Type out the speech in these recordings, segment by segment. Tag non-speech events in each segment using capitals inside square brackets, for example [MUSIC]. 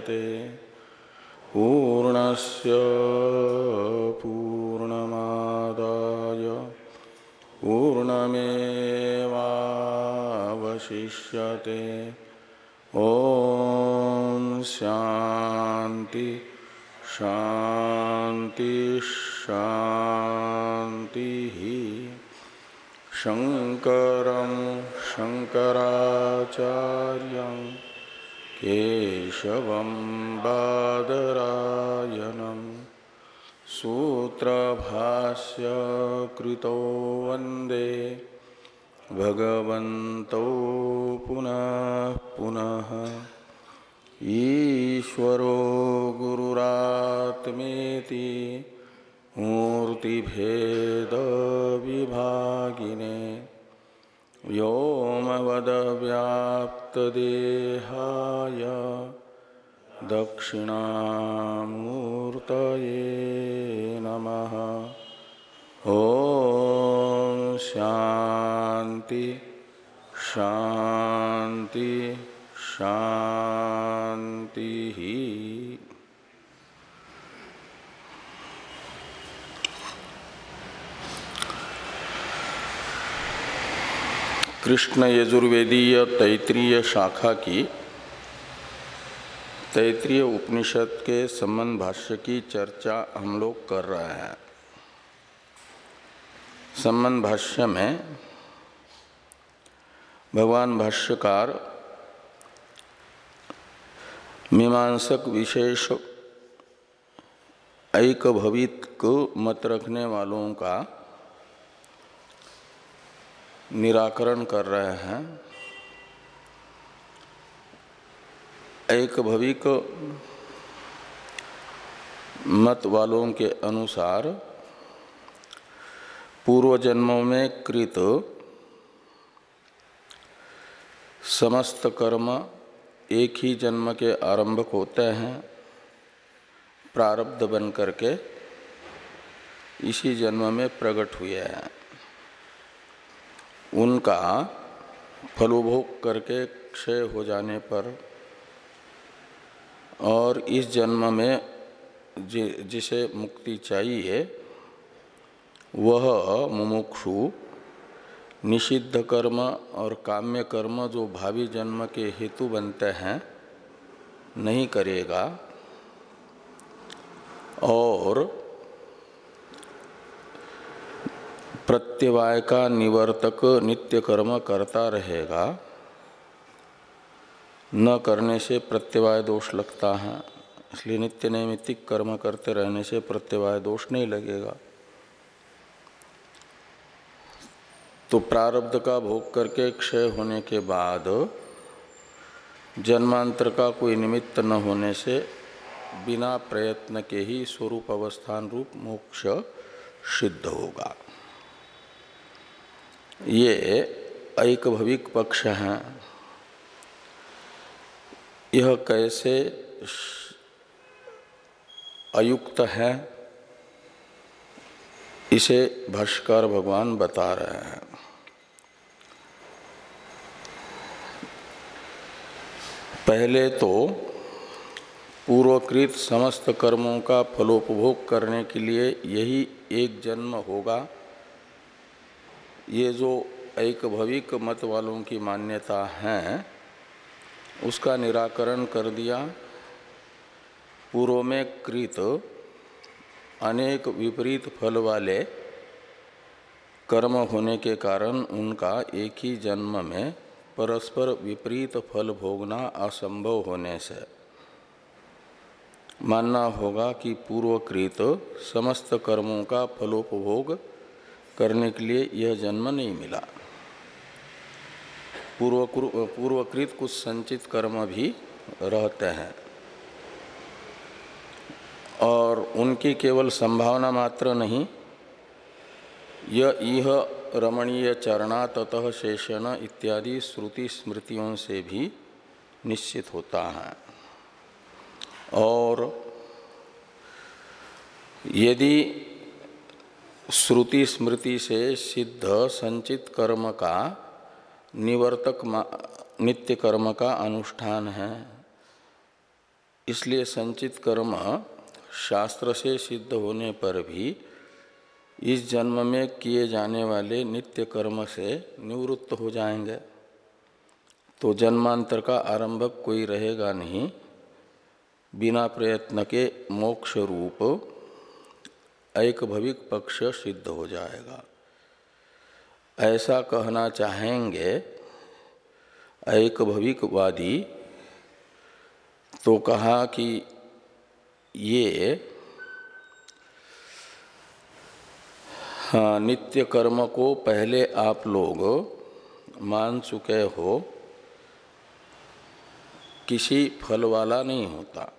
मुदच्यते पूर्णस्य पूर्णमादाय। पूर्णमेवावशिष्यते। ॐ शान्ति शान्ति शान्तिः। शङ्करं शङ्कराचार्यं केशवं बादरायणं सूत्रभाष्यकृतो वंदे भगवन्तौ पुनः पुनः। ईश्वरो गुरुरात्मेति मूर्तिभेदविभागिने व्योमवदव्याप्तदेहाय दक्षिणामूर्तये नमः। ॐ शान्ति शान्ति शान्तिः। कृष्ण यजुर्वेदीय तैतृय शाखा की तैतृय उपनिषद के संबंध भाष्य की चर्चा हम लोग कर रहे हैं। संबंध भाष्य में भगवान भाष्यकार मीमांसक विशेष ऐक भवित को मत रखने वालों का निराकरण कर रहे हैं। एक भविक मत वालों के अनुसार पूर्व जन्मों में कृत समस्त कर्म एक ही जन्म के आरंभक होते हैं। प्रारब्ध बन करके इसी जन्म में प्रकट हुए हैं। उनका फलोभोग करके क्षय हो जाने पर और इस जन्म में जि, जिसे मुक्ति चाहिए वह मुमुक्षु निषिद्ध कर्म और काम्य कर्म जो भावी जन्म के हेतु बनते हैं नहीं करेगा। और प्रत्यवाय का निवर्तक नित्य कर्म करता रहेगा। न करने से प्रत्यवाय दोष लगता है, इसलिए नित्य नैमित्तिक कर्म करते रहने से प्रत्यवाय दोष नहीं लगेगा। तो प्रारब्ध का भोग करके क्षय होने के बाद जन्मांतर का कोई निमित्त न होने से बिना प्रयत्न के ही स्वरूप अवस्थान रूप मोक्ष सिद्ध होगा। ये एक भविक पक्ष हैं। यह कैसे अयुक्त है, इसे भाष्कर भगवान बता रहे हैं। पहले तो पूर्वकृत समस्त कर्मों का फलोपभोग करने के लिए यही एक जन्म होगा। ये जो एक भविक मत वालों की मान्यता है, उसका निराकरण कर दिया। पूर्व में कृत अनेक विपरीत फल वाले कर्म होने के कारण उनका एक ही जन्म में परस्पर विपरीत फल भोगना असंभव होने से। मानना होगा कि पूर्वकृत समस्त कर्मों का फलोपभोग करने के लिए यह जन्म नहीं मिला। पूर्व पूर्वकृत कुछ संचित कर्म भी रहते हैं। और उनकी केवल संभावना मात्र नहीं यह रमणीय चरणा ततः शेषण इत्यादि श्रुति स्मृतियों से भी निश्चित होता है। और यदि श्रुति स्मृति से सिद्ध संचित कर्म का निवर्तक नित्य कर्म का अनुष्ठान है। इसलिए संचित कर्म शास्त्र से सिद्ध होने पर भी इस जन्म में किए जाने वाले नित्य कर्म से निवृत्त हो जाएँगे। तो जन्मांतर का आरंभक कोई रहेगा नहीं। बिना प्रयत्न के मोक्ष रूप एक भविक पक्ष सिद्ध हो जाएगा। ऐसा कहना चाहेंगे एक भविकवादी तो कहा कि ये हाँ नित्य कर्म को पहले आप लोग मान चुके हो, किसी फल वाला नहीं होता।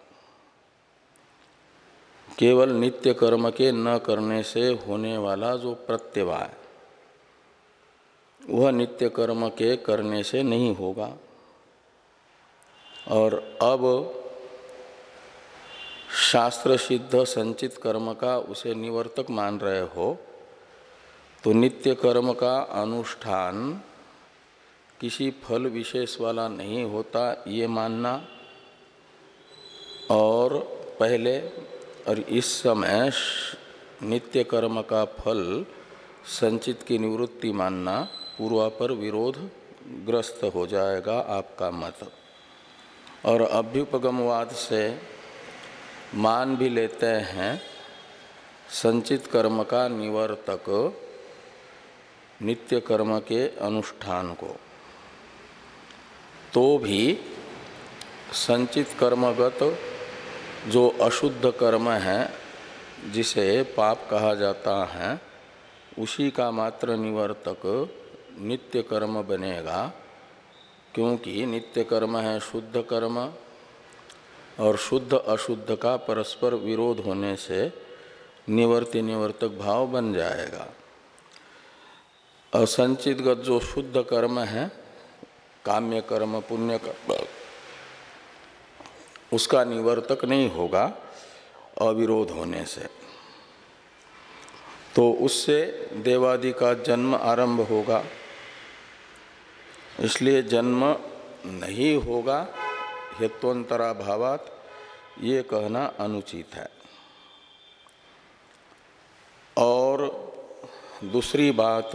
केवल नित्य कर्म के न करने से होने वाला जो प्रत्यवाय वह नित्य कर्म के करने से नहीं होगा। और अब शास्त्र सिद्ध संचित कर्म का उसे निवर्तक मान रहे हो तो नित्य कर्म का अनुष्ठान किसी फल विशेष वाला नहीं होता, ये मानना। और पहले और इस समय नित्य कर्म का फल संचित की निवृत्ति मानना पूर्वा पर विरोध ग्रस्त हो जाएगा आपका मत। और अभ्युपगमवाद से मान भी लेते हैं। संचित कर्म का निवर्तक नित्य कर्म के अनुष्ठान को। तो भी संचित कर्मगत जो अशुद्ध कर्म है, जिसे पाप कहा जाता है, उसी का मात्र निवर्तक नित्य कर्म बनेगा, क्योंकि नित्य कर्म है शुद्ध कर्म, और शुद्ध अशुद्ध का परस्पर विरोध होने से निवर्ति निवर्तक भाव बन जाएगा। असंचितगत जो शुद्ध कर्म है, काम्य कर्म, पुण्य कर्म उसका निवर्तक नहीं होगा अविरोध होने से। तो उससे देवादि का जन्म आरंभ होगा। इसलिए जन्म नहीं होगा हेत्वंतरा भावात ये कहना अनुचित है। और दूसरी बात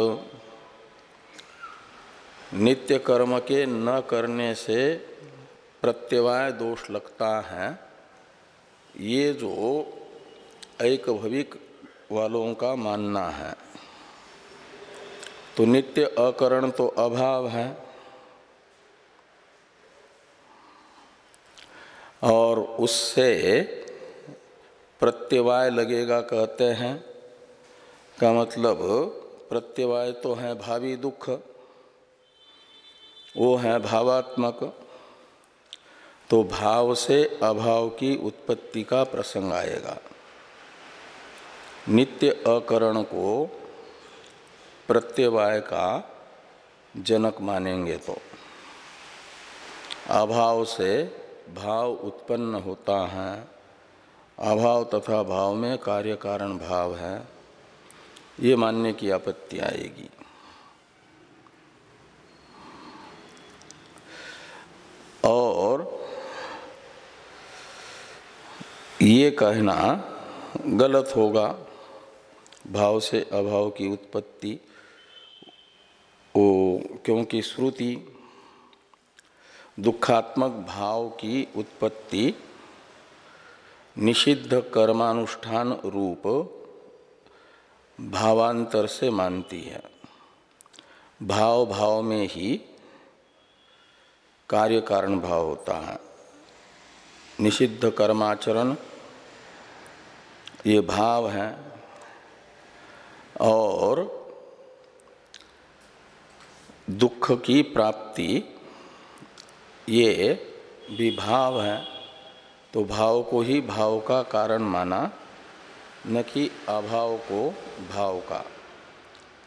नित्य कर्म के न करने से प्रत्यवाय दोष लगता है, ये जो एक भविक वालों का मानना है। तो नित्य अकरण तो अभाव है। और उससे प्रत्यवाय लगेगा कहते हैं, का मतलब प्रत्यवाय तो है भावी दुख, वो है भावात्मक। तो भाव से अभाव की उत्पत्ति का प्रसंग आएगा। नित्य अकरण को प्रत्यवाय का जनक मानेंगे तो। अभाव से भाव उत्पन्न होता है। अभाव तथा भाव में कार्य कारण भाव है। ये मानने की आपत्ति आएगी। और ये कहना गलत होगा। भाव से अभाव की उत्पत्ति। वो क्योंकि श्रुति दुखात्मक भाव की उत्पत्ति, निषिद्ध कर्मानुष्ठान रूप भावांतर से मानती है। भाव भाव में ही कार्य कारण भाव होता है। निषिद्ध कर्माचरण, ये भाव है। और दुख की प्राप्ति, ये भी भाव है। तो भाव को ही भाव का कारण माना, न कि अभाव को भाव का।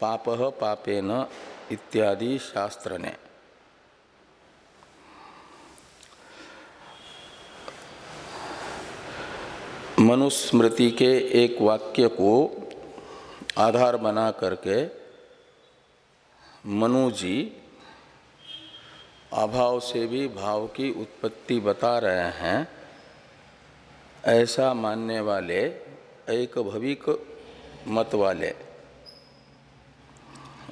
पाप पापे न इत्यादि शास्त्र ने। मनुस्मृति के एक वाक्य को आधार बना करके मनु जी अभाव से भी भाव की उत्पत्ति बता रहे हैं। ऐसा मानने वाले एक भविक मत वाले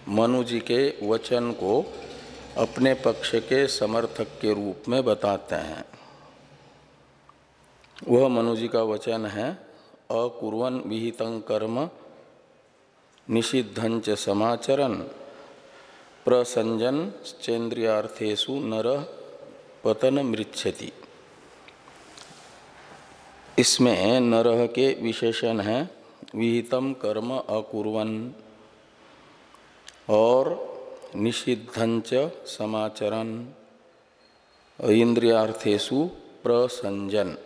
मनु जी के वचन को अपने पक्ष के समर्थक के रूप में बताते हैं। वह मनु जी का वचन है, अकुर्वन विहित कर्म निषिद्धंच समाचरण प्रसंजन चेन्द्रियार्थेशु नर पतन मृक्षति इसमें नरह के विशेषण हैं विहितम कर्म अकुर्वन, और निषिद्धंच समाचरण इंद्रियार्थेशु प्रसंजन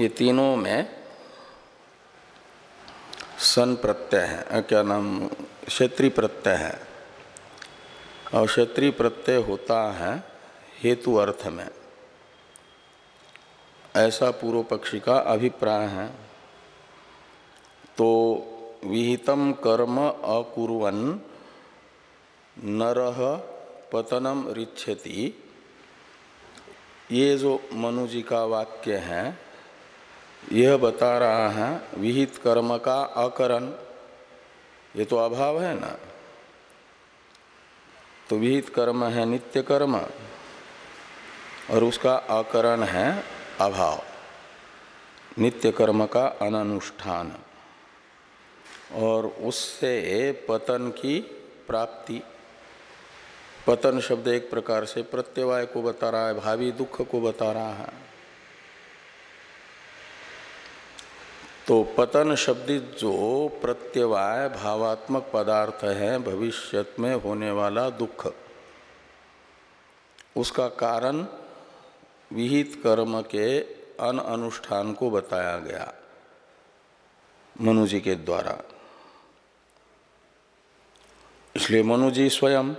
ये तीनों में सन प्रत्यय है। क्या नाम? क्षेत्रीय प्रत्यय है। और क्षेत्रीय प्रत्यय होता है हेतु अर्थ में। ऐसा पूर्व पक्षी का अभिप्राय है। तो विहितम कर्म अकुर्वन नरह पतनम रिच्छति ये जो मनु जी का वाक्य है यह बता रहा है, विहित कर्म का अकरण ये तो अभाव है ना? तो विहित कर्म है नित्य कर्म, और उसका अकरण है अभाव। नित्य कर्म का अनुष्ठान और उससे पतन की प्राप्ति। पतन शब्द एक प्रकार से प्रत्यवाय को बता रहा है, भावी दुख को बता रहा है। तो पतन शब्दित जो प्रत्यवाय भावात्मक पदार्थ है भविष्य में होने वाला दुख। उसका कारण विहित कर्म के अन अनुष्ठान को बताया गया मनु जी के द्वारा। इसलिए मनु जी स्वयं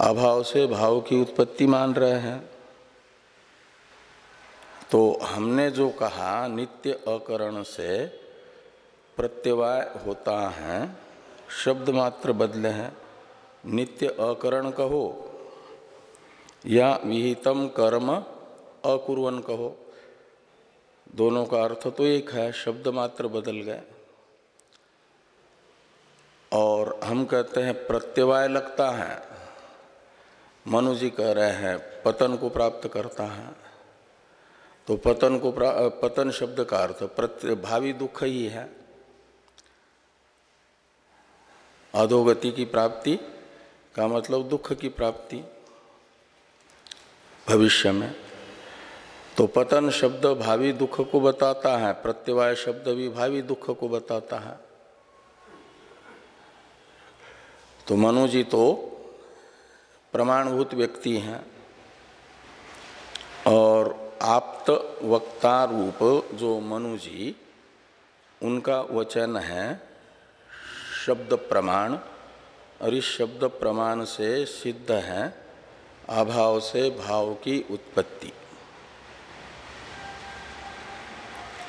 अभाव से भाव की उत्पत्ति मान रहे हैं। तो हमने जो कहा, नित्य अकरण से प्रत्यवाय होता है, शब्द मात्र बदले हैं। नित्य अकरण कहो, या विहितम कर्म अकुर्वन कहो। दोनों का अर्थ तो एक है, शब्द मात्र बदल गए। और हम कहते हैं, प्रत्यवाय लगता है। मनु जी कह रहे हैं, पतन को प्राप्त करता है। तो पतन को पतन शब्द का अर्थ प्रत्य, भावी दुख ही है। अधोगति की प्राप्ति का मतलब दुख की प्राप्ति। भविष्य में तो पतन शब्द भावी दुख को बताता है, प्रत्यवाय शब्द भी भावी दुख को बताता है। तो मनु जी तो प्रमाणभूत व्यक्ति हैं और आप्त वक्ता रूप जो मनु जी उनका वचन है शब्द प्रमाण और इस शब्द प्रमाण से सिद्ध है अभाव से भाव की उत्पत्ति।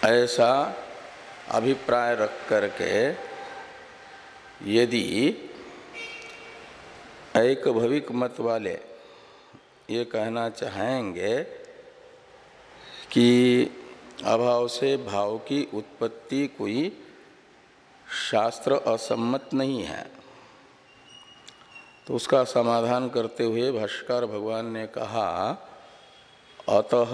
ऐसा अभिप्राय रख करके यदि एक भविक मत वाले ये कहना चाहेंगे कि अभाव से भाव की उत्पत्ति कोई शास्त्र असम्मत नहीं है। तो उसका समाधान करते हुए भाष्कर भगवान ने कहा, अतः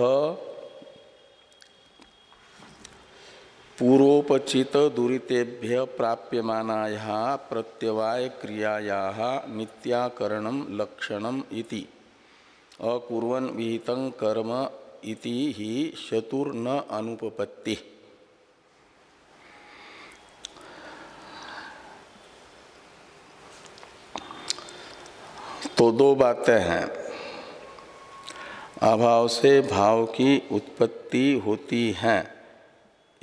पूर्वोपचित दुरीतेभ्य प्राप्यमानाया प्रत्यवाय क्रियाया नित्याकरण लक्षणम इति। अकुर्वन विहित कर्म इति ही चतुर्न अनुपपत्ति तो दो बातें हैं। अभाव से भाव की उत्पत्ति होती है।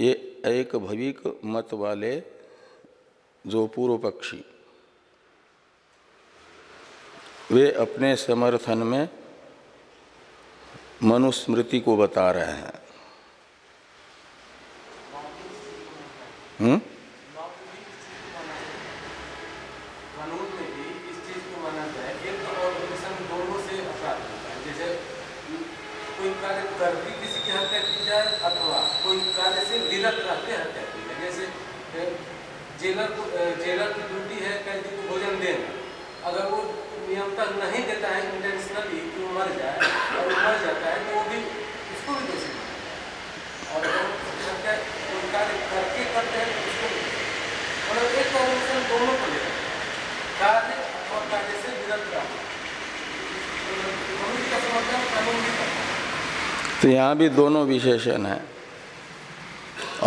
ये एक भविक मत वाले जो पूर्व पक्षी। वे अपने समर्थन में मनुस्मृति को बता रहे हैं। जेलर जेलर की ड्यूटी है कैदी को भोजन देना अगर वो नियमतः नहीं देता है इंटेंशनली मर जाए और मर जाता है तो वो भी उसको भी दोषी और अगर कोई कार्य करके करते हैं तो उसको मतलब एक कॉम्बिनेशन दोनों को लेकर कार्य और कार्य से विरत रहना तो यहाँ भी दोनों विशेषण है।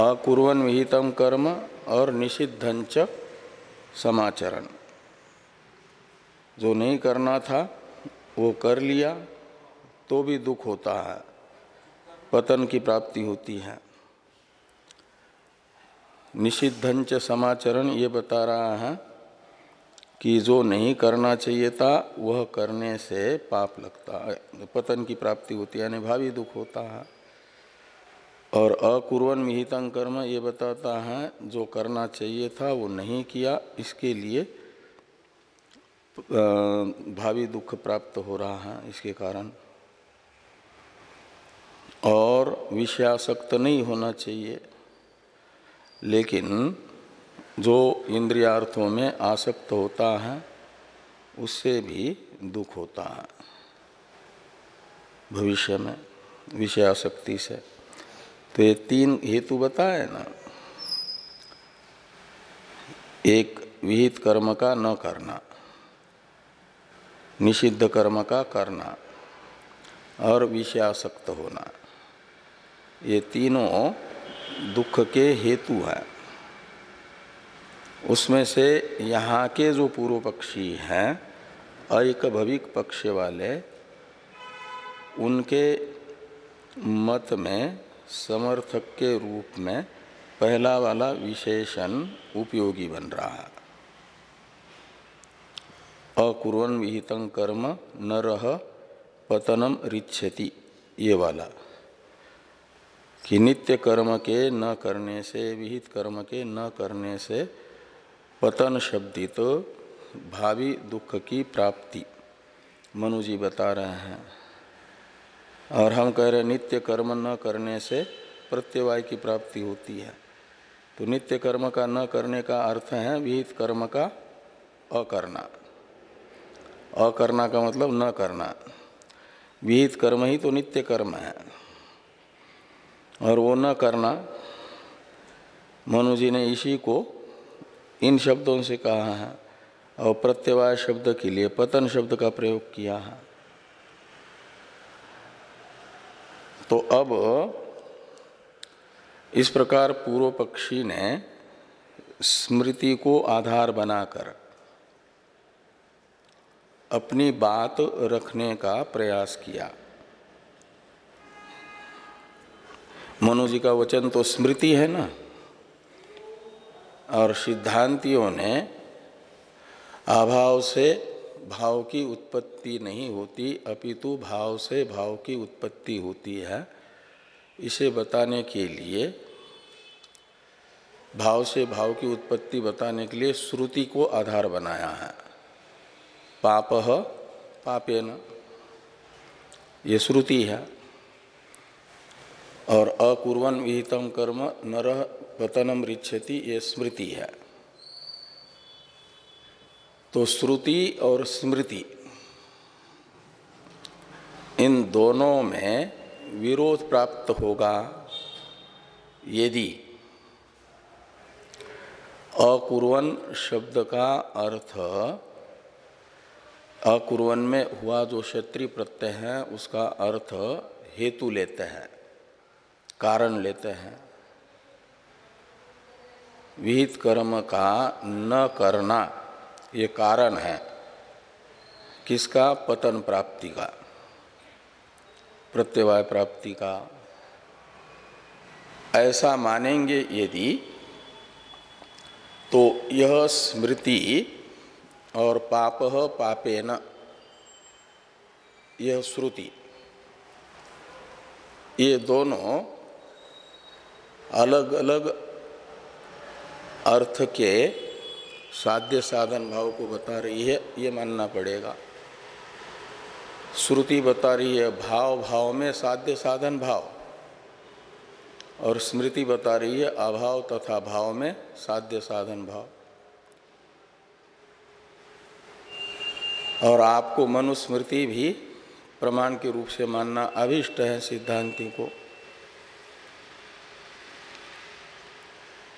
अकुर्वन विहितम कर्म और निषिद्धंच समाचरण। जो नहीं करना था वो कर लिया तो भी दुख होता है। पतन की प्राप्ति होती है। निषिद्धंच समाचरण ये बता रहा है कि जो नहीं करना चाहिए था, वह करने से पाप लगता है। पतन की प्राप्ति होती है, यानी भावी दुख होता है। और अकुर्वन विहितं कर्म ये बताता है, जो करना चाहिए था, वो नहीं किया। इसके लिए भावी दुख प्राप्त हो रहा है इसके कारण। और विषयासक्त नहीं होना चाहिए। लेकिन जो इंद्रियार्थों में आसक्त होता है, उससे भी दुख होता है। भविष्य में विषय आसक्ति से। तो ये तीन हेतु बताए ना। एक विहित कर्म का न करना। निषिद्ध कर्म का करना और विषयासक्त होना। ये तीनों दुख के हेतु हैं। उसमें से यहाँ के जो पूर्व पक्षी हैं अक भविक पक्ष वाले, उनके मत में, समर्थक के रूप में पहला वाला विशेषण उपयोगी बन रहा है। अकुर्वन विहितं कर्म न रह पतनम रिच्छति, ये वाला। कि नित्य कर्म के न करने से, विहित कर्म के न करने से पतन शब्दित तो भावी दुख की प्राप्ति। मनु जी बता रहे हैं। और हम कह रहे नित्य कर्म न करने से प्रत्यवाय की प्राप्ति होती है। तो नित्य कर्म का न करने का अर्थ है, विहित कर्म का अकरना अकरना का मतलब न करना। विहित कर्म ही तो नित्य कर्म है। और वो न करना मनु जी ने इसी को इन शब्दों से कहा है और प्रत्यवाय शब्द के लिए पतन शब्द का प्रयोग किया है। तो अब इस प्रकार पूर्व पक्षी ने स्मृति को आधार बनाकर अपनी बात रखने का प्रयास किया। मनु जी का वचन तो स्मृति है ना? और सिद्धांतियों ने अभाव से भाव की उत्पत्ति नहीं होती, अपितु भाव से भाव की उत्पत्ति होती है। इसे बताने के लिए, भाव से भाव की उत्पत्ति बताने के लिए श्रुति को आधार बनाया है। पाप पापेन। ये श्रुति है। और अकुर्वन विहितम कर्म नर पतनम रिच्छति, ये स्मृति है। तो श्रुति और स्मृति, इन दोनों में विरोध प्राप्त होगा यदि अकुर्वन शब्द का अर्थ अकुर्वन में हुआ जो क्षत्रिय प्रत्यय है, उसका अर्थ हेतु लेते हैं, कारण लेते हैं। विहित कर्म का न करना, ये कारण है। किसका? पतन प्राप्ति का, प्रत्यवाय प्राप्ति का। ऐसा मानेंगे यदि तो यह स्मृति और पाप पापेन। यह श्रुति। ये दोनों अलग अलग अर्थ के साध्य साधन भाव को बता रही है, ये मानना पड़ेगा। श्रुति बता रही है, भाव भाव में साध्य साधन भाव। और स्मृति बता रही है, अभाव तथा भाव में साध्य साधन भाव। और आपको मनुस्मृति भी प्रमाण के रूप से मानना अभिष्ट है सिद्धांति को।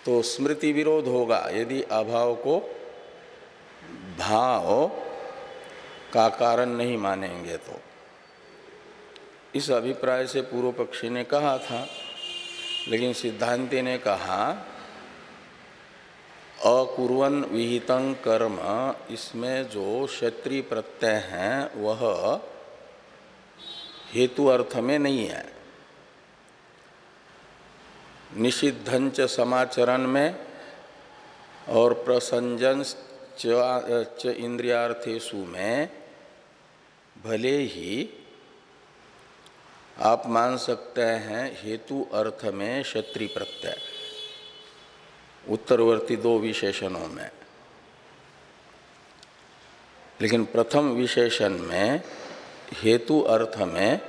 तो स्मृति विरोध होगा, यदि अभाव को भाव का कारण नहीं मानेंगे तो। इस अभिप्राय से पूर्व पक्षी ने कहा था, लेकिन सिद्धांति ने कहा अकुर्वन विहितं कर्म। इसमें जो क्षत्रिय प्रत्यय हैं, वह हेतु अर्थ में नहीं है। निषिद्धंच समाचरण में और प्रसंजन च इंद्रियार्थेशु में भले ही आप मान सकते हैं, हेतु अर्थ में क्षत्रि प्रत्यय। उत्तरवर्ती दो विशेषणों में। लेकिन प्रथम विशेषण में हेतु अर्थ में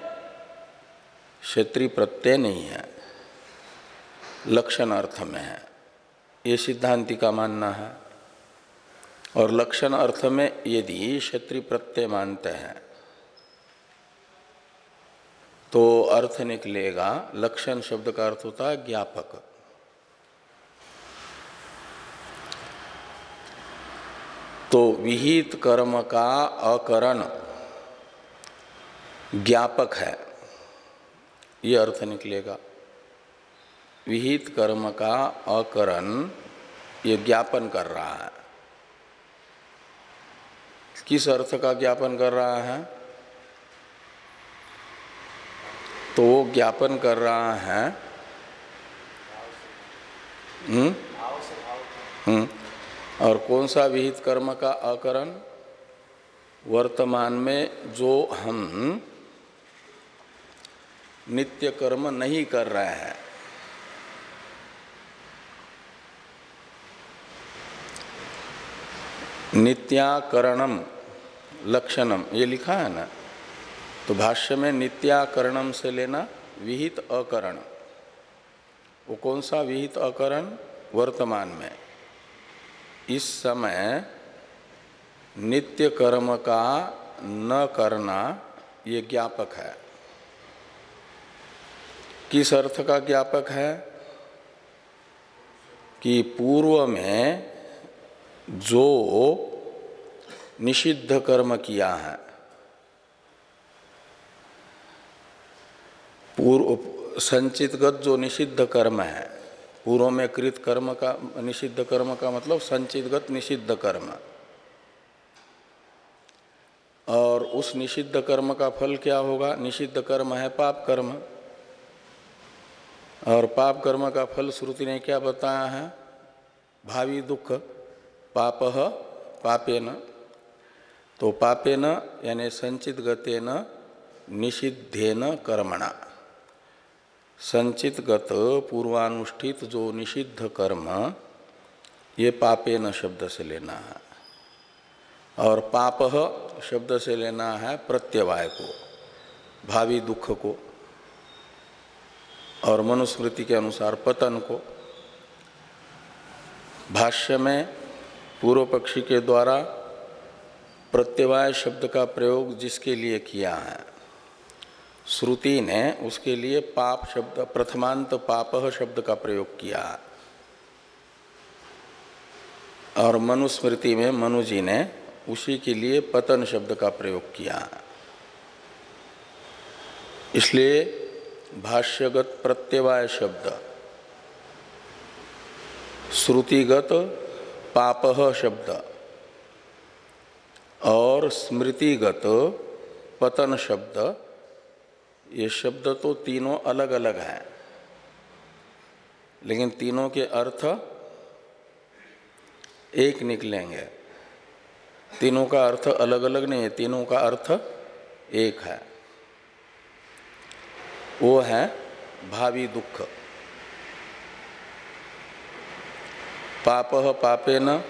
क्षेत्रीय प्रत्यय नहीं है, लक्षण अर्थ में है। ये सिद्धांति का मानना है। और लक्षण अर्थ में यदि क्षेत्रीय प्रत्यय मानते हैं तो अर्थ निकलेगा, लक्षण शब्द का अर्थ होता है ज्ञापक। तो विहित कर्म का अकरण ज्ञापक है। ये अर्थ निकलेगा। विहित कर्म का अकरण ये ज्ञापन कर रहा है। किस अर्थ का ज्ञापन कर रहा है? तो वो ज्ञापन कर रहा है। हम्म? हम्म। और कौन सा विहित कर्म का अकरण वर्तमान में जो हम नित्य कर्म नहीं कर रहे हैं। नित्याकरणम लक्षणम, ये लिखा है ना? तो भाष्य में नित्याकरणम से लेना विहित अकरण। वो कौन सा विहित अकरण? वर्तमान में। इस समय नित्य कर्म का न करना ये ज्ञापक है। किस अर्थ का ज्ञापक है? कि पूर्व में जो निषिद्ध कर्म किया है, पूर्व संचितगत जो निषिद्ध कर्म है पूर्व में कृत कर्म का, निषिद्ध कर्म का मतलब संचितगत निषिद्ध कर्म। और उस निषिद्ध कर्म का फल क्या होगा? निषिद्ध कर्म है पाप कर्म। और पाप कर्म का फल श्रुति ने क्या बताया है? भावी दुख, पाप पापे न तो पापे न यानी संचित गते न निषिद्धेन कर्मणा। संचित गत पूर्वानुष्ठित जो निषिद्ध कर्म, ये पापे न शब्द से लेना है। और पाप शब्द से लेना है प्रत्यवाय को, भावी दुख को, और मनुस्मृति के अनुसार पतन को। भाष्य में पूर्व पक्षी के द्वारा प्रत्यवाय शब्द का प्रयोग जिसके लिए किया है श्रुति ने उसके लिए पाप शब्द, प्रथमांत पाप शब्द का प्रयोग किया। और मनुस्मृति में मनु जी ने उसी के लिए पतन शब्द का प्रयोग किया। इसलिए भाष्यगत प्रत्यवाय शब्द, श्रुतिगत पाप शब्द और स्मृतिगत पतन शब्द ये शब्द तो तीनों अलग अलग हैं। लेकिन तीनों के अर्थ एक निकलेंगे। तीनों का अर्थ अलग अलग नहीं है, तीनों का अर्थ एक है। वो है भावी दुख। पाप पापे न।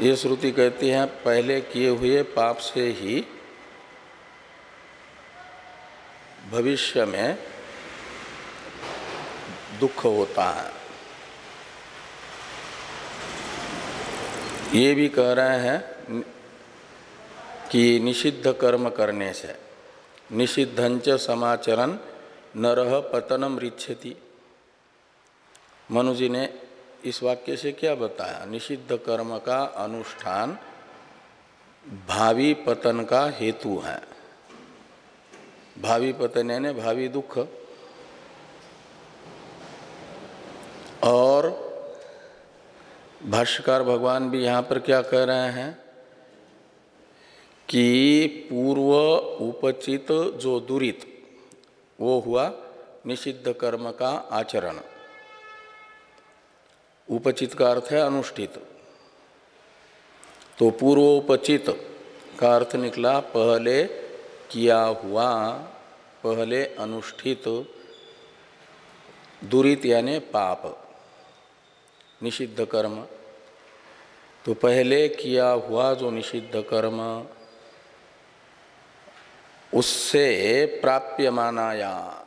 ये श्रुति कहती है, पहले किए हुए पाप से ही भविष्य में दुख होता है। ये भी कह रहे हैं कि निषिद्ध कर्म करने से, निषिद्धंच समाचरण नरह पतनम रिच्छति। मनु जी ने इस वाक्य से क्या बताया? निषिद्ध कर्म का अनुष्ठान भावी पतन का हेतु है। भावी पतन यानी भावी दुख। और भाष्यकार भगवान भी यहाँ पर क्या कह रहे हैं कि पूर्व उपचित जो दुरित, वो हुआ निषिद्ध कर्म का आचरण। उपचित का अर्थ है अनुष्ठित। तो पूर्वोपचित का अर्थ निकला, पहले किया हुआ पहले अनुष्ठित दुरित यानी पाप, निषिद्ध कर्म। तो पहले किया हुआ जो निषिद्ध कर्म, उससे प्राप्य मानाया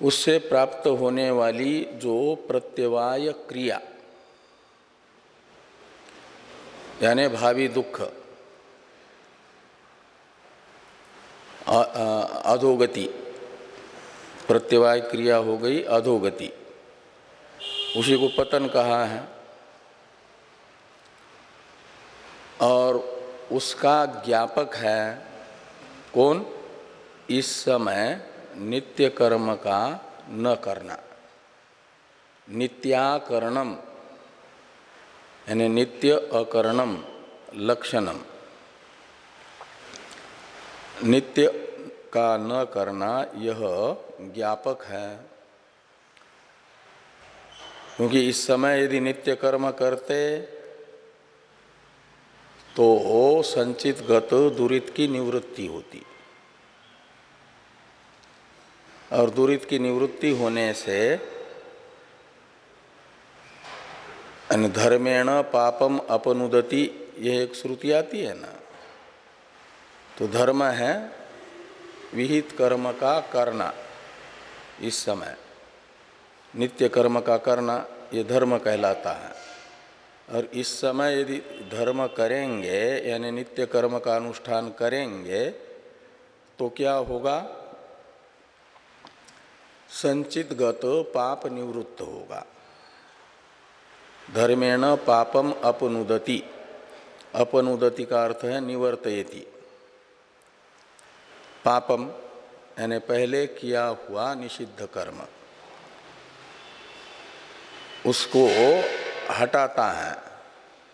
उससे प्राप्त होने वाली जो प्रत्यवाय क्रिया, यानी भावी दुख। अधोगति। प्रत्यवाय क्रिया हो गई अधोगति। उसी को पतन कहा है। और उसका ज्ञापक है कौन? इस समय नित्य कर्म का न करना। नित्याकरणम, यानी नित्य अकरणम, लक्षणम। नित्य का न करना यह ज्ञापक है। क्योंकि इस समय यदि नित्य कर्म करते तो संचित गत दुरित की निवृत्ति होती। और दुरित की निवृत्ति होने से धर्मेण पापम अपनुदति, यह एक श्रुति आती है ना? तो धर्म है विहित कर्म का करना इस समय। नित्य कर्म का करना ये धर्म कहलाता है। और इस समय यदि धर्म करेंगे, यानी नित्य कर्म का अनुष्ठान करेंगे तो क्या होगा? संचित गत पाप निवृत्त होगा। धर्मेण पापम अपनुदति। अपनुदति का अर्थ है निवर्तयति। पापम यानी पहले किया हुआ निषिद्ध कर्म। उसको हटाता है।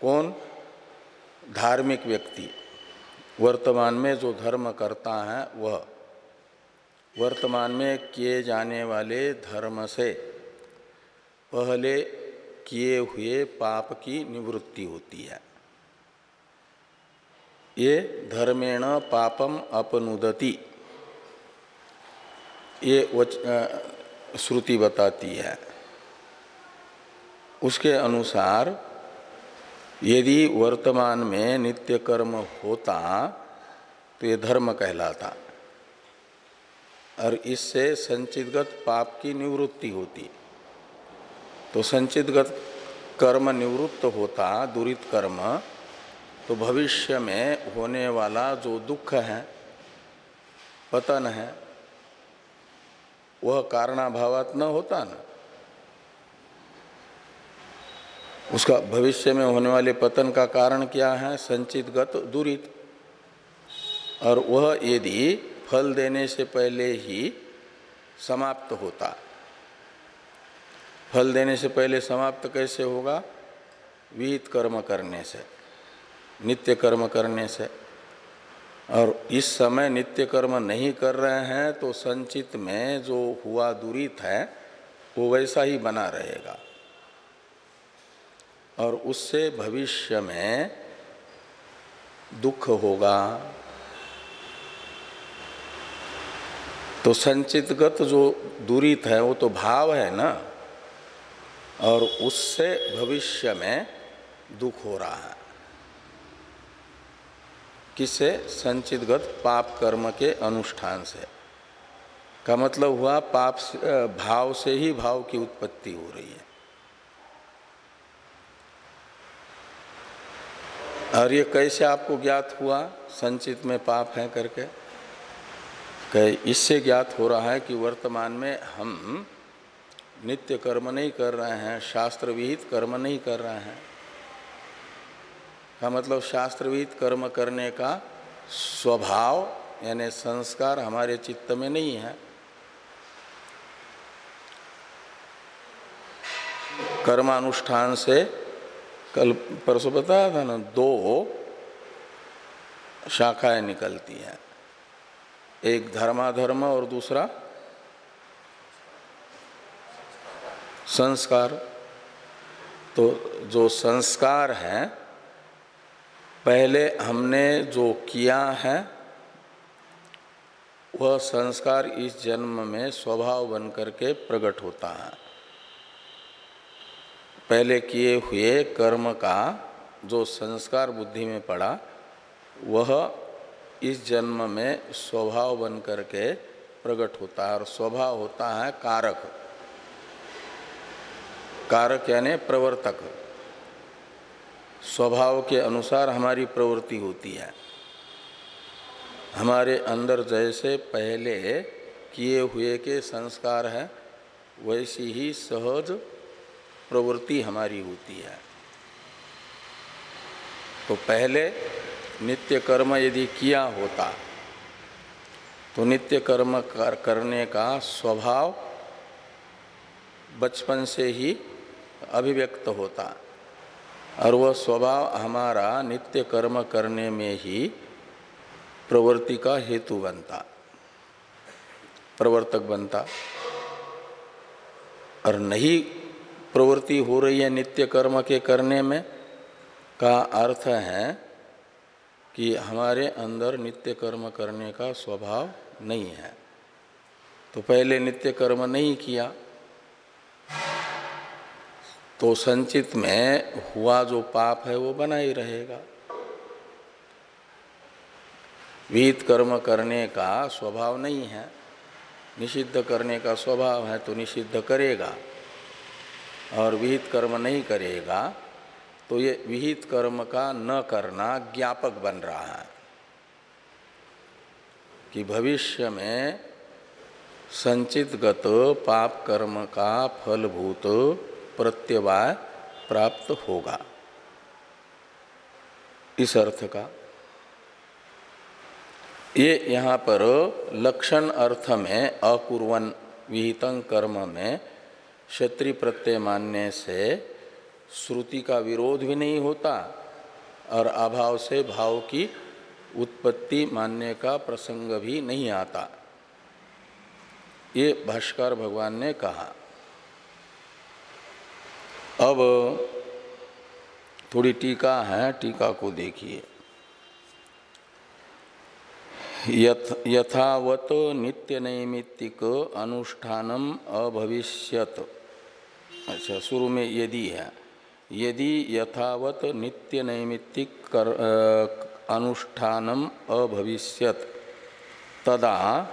कौन? धार्मिक व्यक्ति। वर्तमान में जो धर्म करता है, वह। वर्तमान में किए जाने वाले धर्म से पहले किए हुए पाप की निवृत्ति होती है। ये धर्मेण पापम अपनुदति। ये श्रुति बताती है। उसके अनुसार, यदि वर्तमान में नित्य कर्म होता तो ये धर्म कहलाता। और इससे संचितगत पाप की निवृत्ति होती। तो संचितगत कर्म निवृत्त होता, दुरित कर्म तो भविष्य में होने वाला जो दुख है, पतन है, वह कारणाभावत न होता ना। उसका भविष्य में होने वाले पतन का कारण क्या है? संचित गत, दूरित। और वह यदि फल देने से पहले ही समाप्त होता। फल देने से पहले समाप्त कैसे होगा? विहित कर्म करने से। नित्य कर्म करने से। और इस समय नित्य कर्म नहीं कर रहे हैं तो संचित में जो हुआ दूरित है, वो वैसा ही बना रहेगा। और उससे भविष्य में दुख होगा। तो संचितगत जो दूरित है, वो तो भाव है ना? और उससे भविष्य में दुख हो रहा है। किससे संचितगत पाप कर्म के अनुष्ठान से। का मतलब हुआ पाप भाव से ही भाव की उत्पत्ति हो रही है। और ये कैसे आपको ज्ञात हुआ? संचित में पाप है करके। कह, इससे ज्ञात हो रहा है कि वर्तमान में हम नित्य कर्म नहीं कर रहे हैं, शास्त्र विहित कर्म नहीं कर रहे हैं। का मतलब शास्त्रविद कर्म करने का स्वभाव, यानी संस्कार हमारे चित्त में नहीं है। कर्मानुष्ठान से, कल परसों बताया था ना, दो शाखाएँ निकलती हैं। एक धर्माधर्म और दूसरा संस्कार। तो जो संस्कार है पहले हमने जो किया है, वह संस्कार इस जन्म में स्वभाव बन करके प्रकट होता है। पहले किए हुए कर्म का जो संस्कार बुद्धि में पड़ा, वह इस जन्म में स्वभाव बन करके प्रकट होता है और स्वभाव होता है कारक। कारक यानी प्रवर्तक। स्वभाव के अनुसार हमारी प्रवृत्ति होती है। हमारे अंदर जैसे पहले किए हुए के संस्कार हैं, वैसी ही सहज प्रवृत्ति हमारी होती है। तो पहले नित्य कर्म यदि किया होता तो नित्य कर्म कर, करने का स्वभाव बचपन से ही अभिव्यक्त होता। और वह स्वभाव हमारा नित्य कर्म करने में ही प्रवृत्ति का हेतु बनता, प्रवर्तक बनता। और नहीं प्रवृत्ति हो रही है नित्य कर्म के करने में, का अर्थ है कि हमारे अंदर नित्य कर्म करने का स्वभाव नहीं है। तो पहले नित्य कर्म नहीं किया तो संचित में हुआ जो पाप है वो बना ही रहेगा। विहित कर्म करने का स्वभाव नहीं है। निषिद्ध करने का स्वभाव है तो निषिद्ध करेगा। और विहित कर्म नहीं करेगा तो ये विहित कर्म का न करना ज्ञापक बन रहा है। कि भविष्य में संचित गत पाप कर्म का फलभूत प्रत्यवाय प्राप्त होगा। इस अर्थ का। ये यहाँ पर लक्षण अर्थ में अकुर्वन विहितं कर्म में क्षत्रि प्रत्यय मानने से श्रुति का विरोध भी नहीं होता और अभाव से भाव की उत्पत्ति मानने का प्रसंग भी नहीं आता। ये भाष्कर भगवान ने कहा। अब थोड़ी टीका है, टीका को देखिए। यथ, यथावत नित्य नैमित्तिक अनुष्ठानम अभविष्यत। अच्छा शुरू में यदि है। यदि यथावत नित्य नैमित्तिक कर अनुष्ठानम अभविष्यत, तदा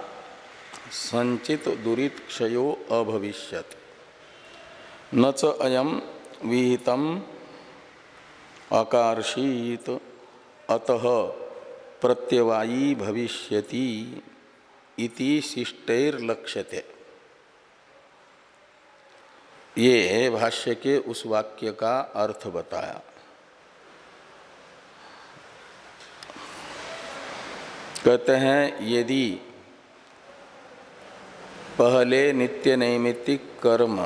संचित दुरीत क्षयो अभविष्यत। न च अयम विहितम आकर्षित अतः प्रत्यवायी भविष्यति इति शिष्टैर्लक्ष्यते। ये भाष्य के उस वाक्य का अर्थ बताया। कहते हैं, यदि पहले नित्य नैमित्तिक कर्म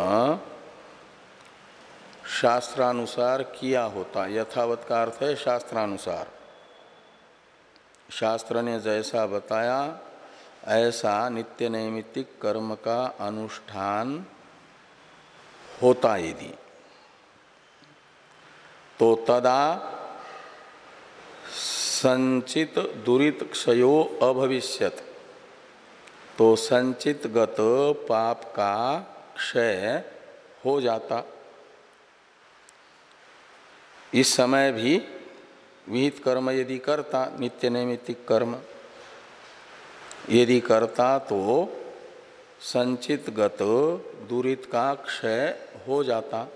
शास्त्रानुसार किया होता, यथावत का अर्थ है शास्त्रानुसार। शास्त्र ने जैसा बताया, ऐसा नित्य नैमित्तिक कर्म का अनुष्ठान होता यदि। तो तदा संचित दुरित क्षयो अभविष्यत। तो संचित गत पाप का क्षय हो जाता। इस समय भी विहित कर्म यदि करता, नित्य नैमित्तिक कर्म, यदि करता तो संचित गत दूरित का क्षय हो जाता।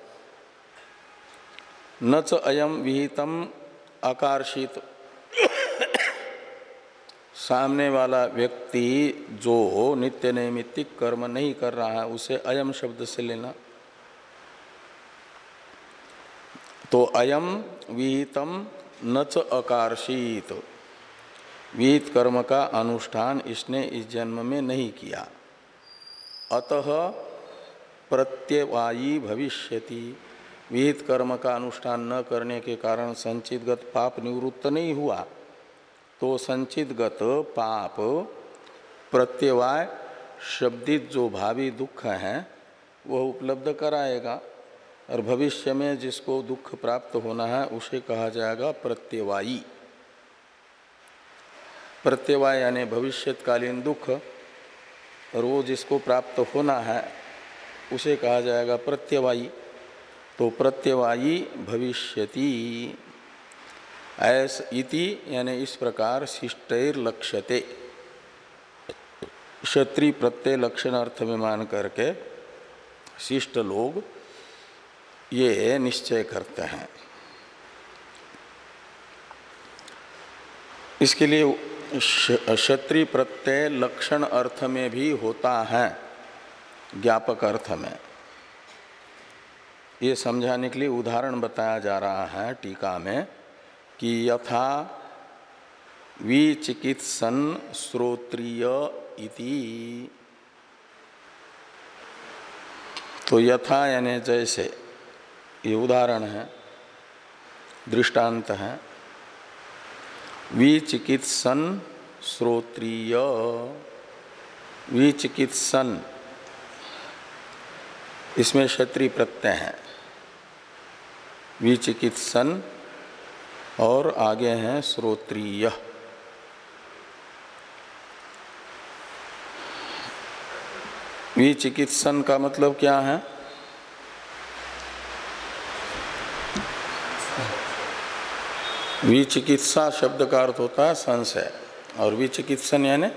न च अयम विहितम आकर्षित। सामने वाला व्यक्ति जो नित्य नैमित्तिक कर्म नहीं कर रहा है, उसे अयम शब्द से लेना। तो अयम विहितम न च अकार्षित। विहित कर्म का अनुष्ठान इसने इस जन्म में नहीं किया। अतः प्रत्यवायी भविष्यति। विहित कर्म का अनुष्ठान न करने के कारण संचितगत पाप निवृत्त नहीं हुआ। तो संचितगत पाप प्रत्यवाय शब्दित जो भावी दुख हैं, वह उपलब्ध कराएगा। और भविष्य में जिसको दुख प्राप्त होना है, उसे कहा जाएगा प्रत्यवायी। प्रत्यवाय यानी भविष्यकालीन दुख, और वो जिसको प्राप्त होना है, उसे कहा जाएगा प्रत्यवायी। तो प्रत्यवायी भविष्यति। ऐस इति यानी इस प्रकार शिष्टैर लक्ष्यते क्षत्रिय प्रत्यय लक्षण अर्थ में मान करके शिष्ट लोग ये निश्चय करते हैं। इसके लिए क्षत्रि प्रत्यय लक्षण अर्थ में भी होता है, ज्ञापक अर्थ में। ये समझाने के लिए उदाहरण बताया जा रहा है टीका में कि यथा विचिकित्सन श्रोत्रिय इति। तो यथा यानी जैसे ये उदाहरण है, दृष्टांत है। विचिकित्सन श्रोत्रीय विचिकित्सन, इसमें क्षत्रिय प्रत्यय है। विचिकित्सन और आगे हैं श्रोत्रीय विचिकित्सन का मतलब क्या है? विचिकित्सा शब्द का अर्थ होता है संशय। और विचिकित्सन यानी?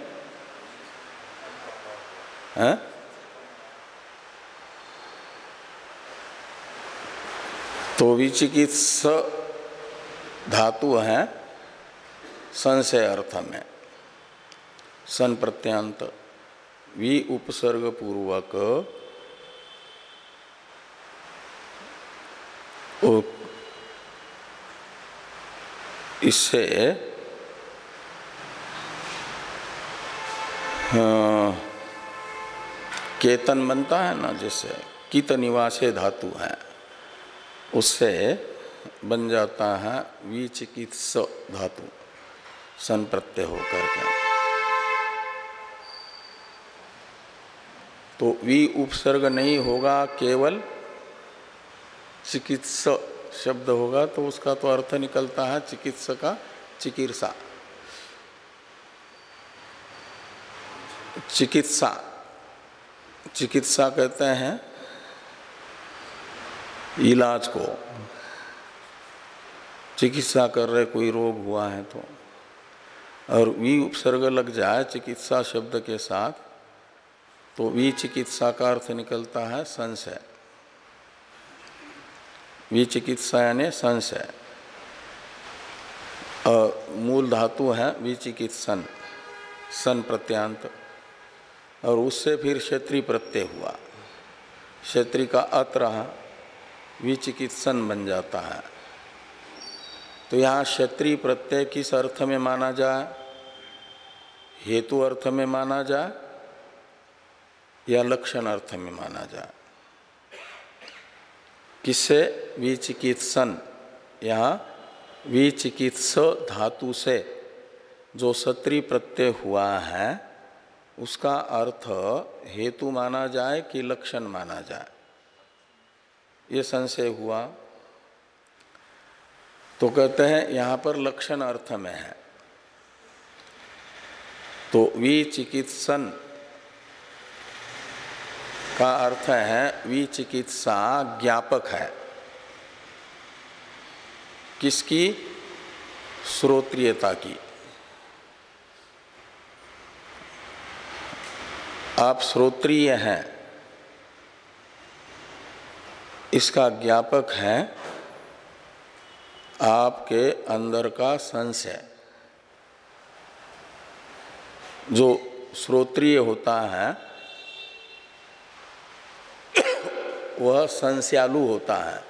है? तो विचिकित्स धातु है संशय अर्थ में। सन प्रत्यांत। वि उपसर्ग पूर्वक। इससे केतन बनता है ना, जैसे कित निवासे धातु है, उससे बन जाता है विचिकित्स धातु, सन प्रत्यय होकर के। तो वी उपसर्ग नहीं होगा केवल चिकित्स शब्द होगा तो उसका तो अर्थ निकलता है चिकित्सका, चिकित्सा। चिकित्सा। चिकित्सा कहते हैं इलाज को। चिकित्सा कर रहे कोई रोग हुआ है तो। और वी उपसर्ग लग जाए चिकित्सा शब्द के साथ तो वी चिकित्सा का अर्थ निकलता है संशय। विचिकित्सा यानी संशय मूल धातु है विचिकित्सन, सन प्रत्यांत, और उससे फिर क्षेत्रीय प्रत्यय हुआ। क्षेत्रीय का अत रहा विचिकित्सन बन जाता है। तो यहाँ क्षेत्रीय प्रत्यय किस अर्थ में माना जाए? हेतु अर्थ में माना जाए या लक्षण अर्थ में माना जाए? किससे विचिकित्सन। यहाँ विचिकित्स धातु से। जो सत्री प्रत्यय हुआ है, उसका अर्थ हेतु माना जाए कि लक्षण माना जाए। ये संशय हुआ। तो कहते हैं, यहाँ पर लक्षण अर्थ में है। तो विचिकित्सन का अर्थ है, विचिकित्सा ज्ञापक है। किसकी? श्रोत्रियता की। आप श्रोत्रिय हैं। इसका ज्ञापक है, आपके अंदर का संशय। जो श्रोत्रिय होता है वह संस्यालु होता है।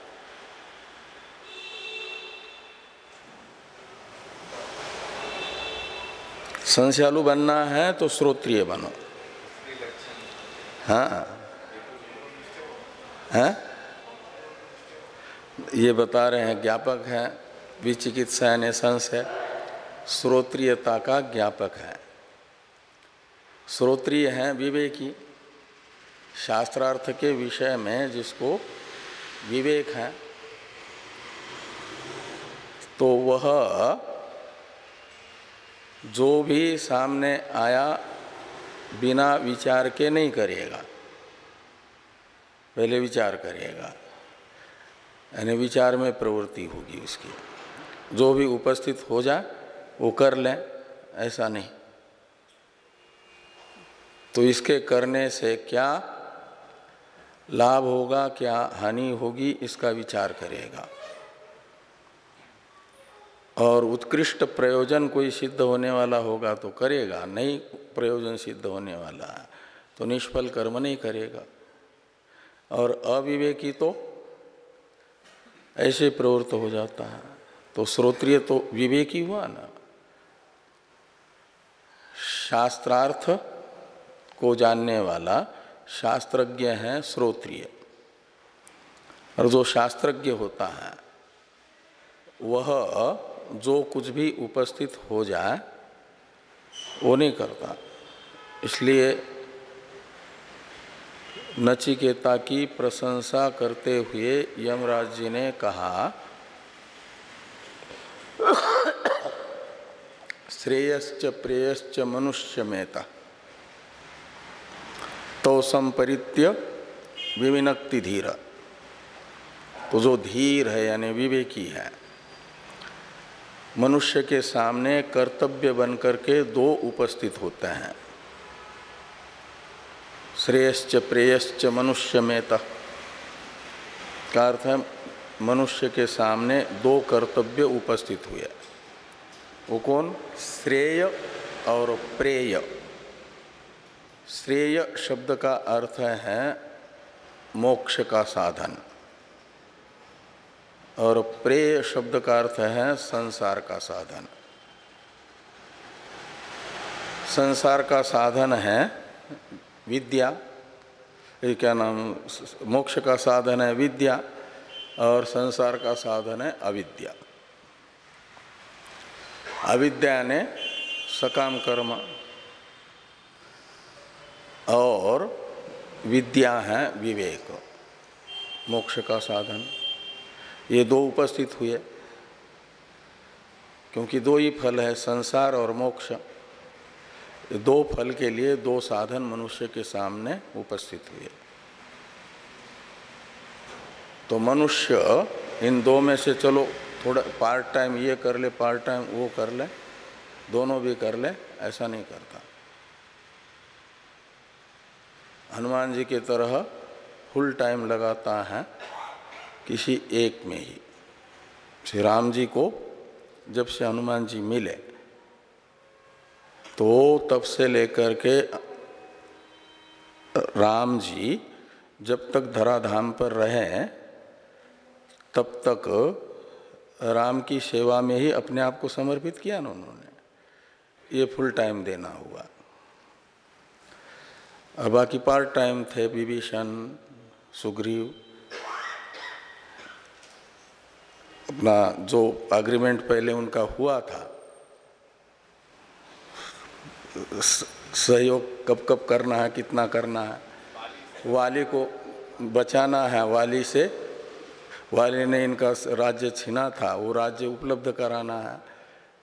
संस्यालु बनना है तो श्रोत्रिय बनो। हाँ। हैं? ये बता रहे हैं ज्ञापक है, विचिकित्सा ने संशय श्रोत्रियता का ज्ञापक है। श्रोत्रिय है विवेकी। शास्त्रार्थ के विषय में जिसको विवेक है तो वह जो भी सामने आया बिना विचार के नहीं करेगा। पहले विचार करेगा, यानी विचार में प्रवृत्ति होगी उसकी। जो भी उपस्थित हो जाए, वो कर लें, ऐसा नहीं। तो इसके करने से क्या लाभ होगा क्या हानि होगी इसका विचार करेगा। और उत्कृष्ट प्रयोजन कोई सिद्ध होने वाला होगा तो करेगा, नहीं प्रयोजन सिद्ध होने वाला है तो निष्फल कर्म नहीं करेगा। और अविवेकी तो ऐसे प्रवृत्त हो जाता है तो श्रोत्रिय तो विवेकी हुआ ना। शास्त्रार्थ को जानने वाला शास्त्रज्ञ है, श्रोत्रिय। और जो शास्त्रज्ञ होता है, वह जो कुछ भी उपस्थित हो जाए, वो नहीं करता। इसलिए नचिकेता की प्रशंसा करते हुए यमराज जी ने कहा, [COUGHS] श्रेयश्च प्रेयश्च मनुष्य मेता तो संपरित्य विविनक्ति धीर तो जो धीर है, यानी विवेकी है, मनुष्य के सामने कर्तव्य बन करके दो उपस्थित होते हैं। श्रेयश्च प्रेयश्च मनुष्य में का अर्थ है, मनुष्य के सामने दो कर्तव्य उपस्थित हुए। वो कौन? श्रेय और प्रेय। श्रेय शब्द का अर्थ है मोक्ष का साधन। और प्रेय शब्द का अर्थ है संसार का साधन। संसार का साधन है विद्या, ये क्या नाम, मोक्ष का साधन है विद्या और संसार का साधन है अविद्या। अविद्या ने सकाम कर्म और विद्या है विवेक। मोक्ष का साधन। ये दो उपस्थित हुए। क्योंकि दो ही फल है, संसार और मोक्ष। दो फल के लिए दो साधन मनुष्य के सामने उपस्थित हुए। तो मनुष्य इन दो में से चलो, थोड़ा पार्ट टाइम ये कर ले पार्ट टाइम वो कर ले, दोनों भी कर ले, ऐसा नहीं करता। हनुमान जी के तरह फुल टाइम लगाता है, किसी एक में ही। श्री राम जी को जब से हनुमान जी मिले तो तब से लेकर के राम जी जब तक धराधाम पर रहे, तब तक राम की सेवा में ही अपने आप को समर्पित किया ना उन्होंने। ये फुल टाइम देना हुआ। और बाकी पार्ट टाइम थे विभीषण सुग्रीव अपना जो अग्रीमेंट पहले उनका हुआ था, सहयोग कब कब करना है, कितना करना है, वाली को बचाना है, वाली से, वाली ने इनका राज्य छीना था, वो राज्य उपलब्ध कराना है,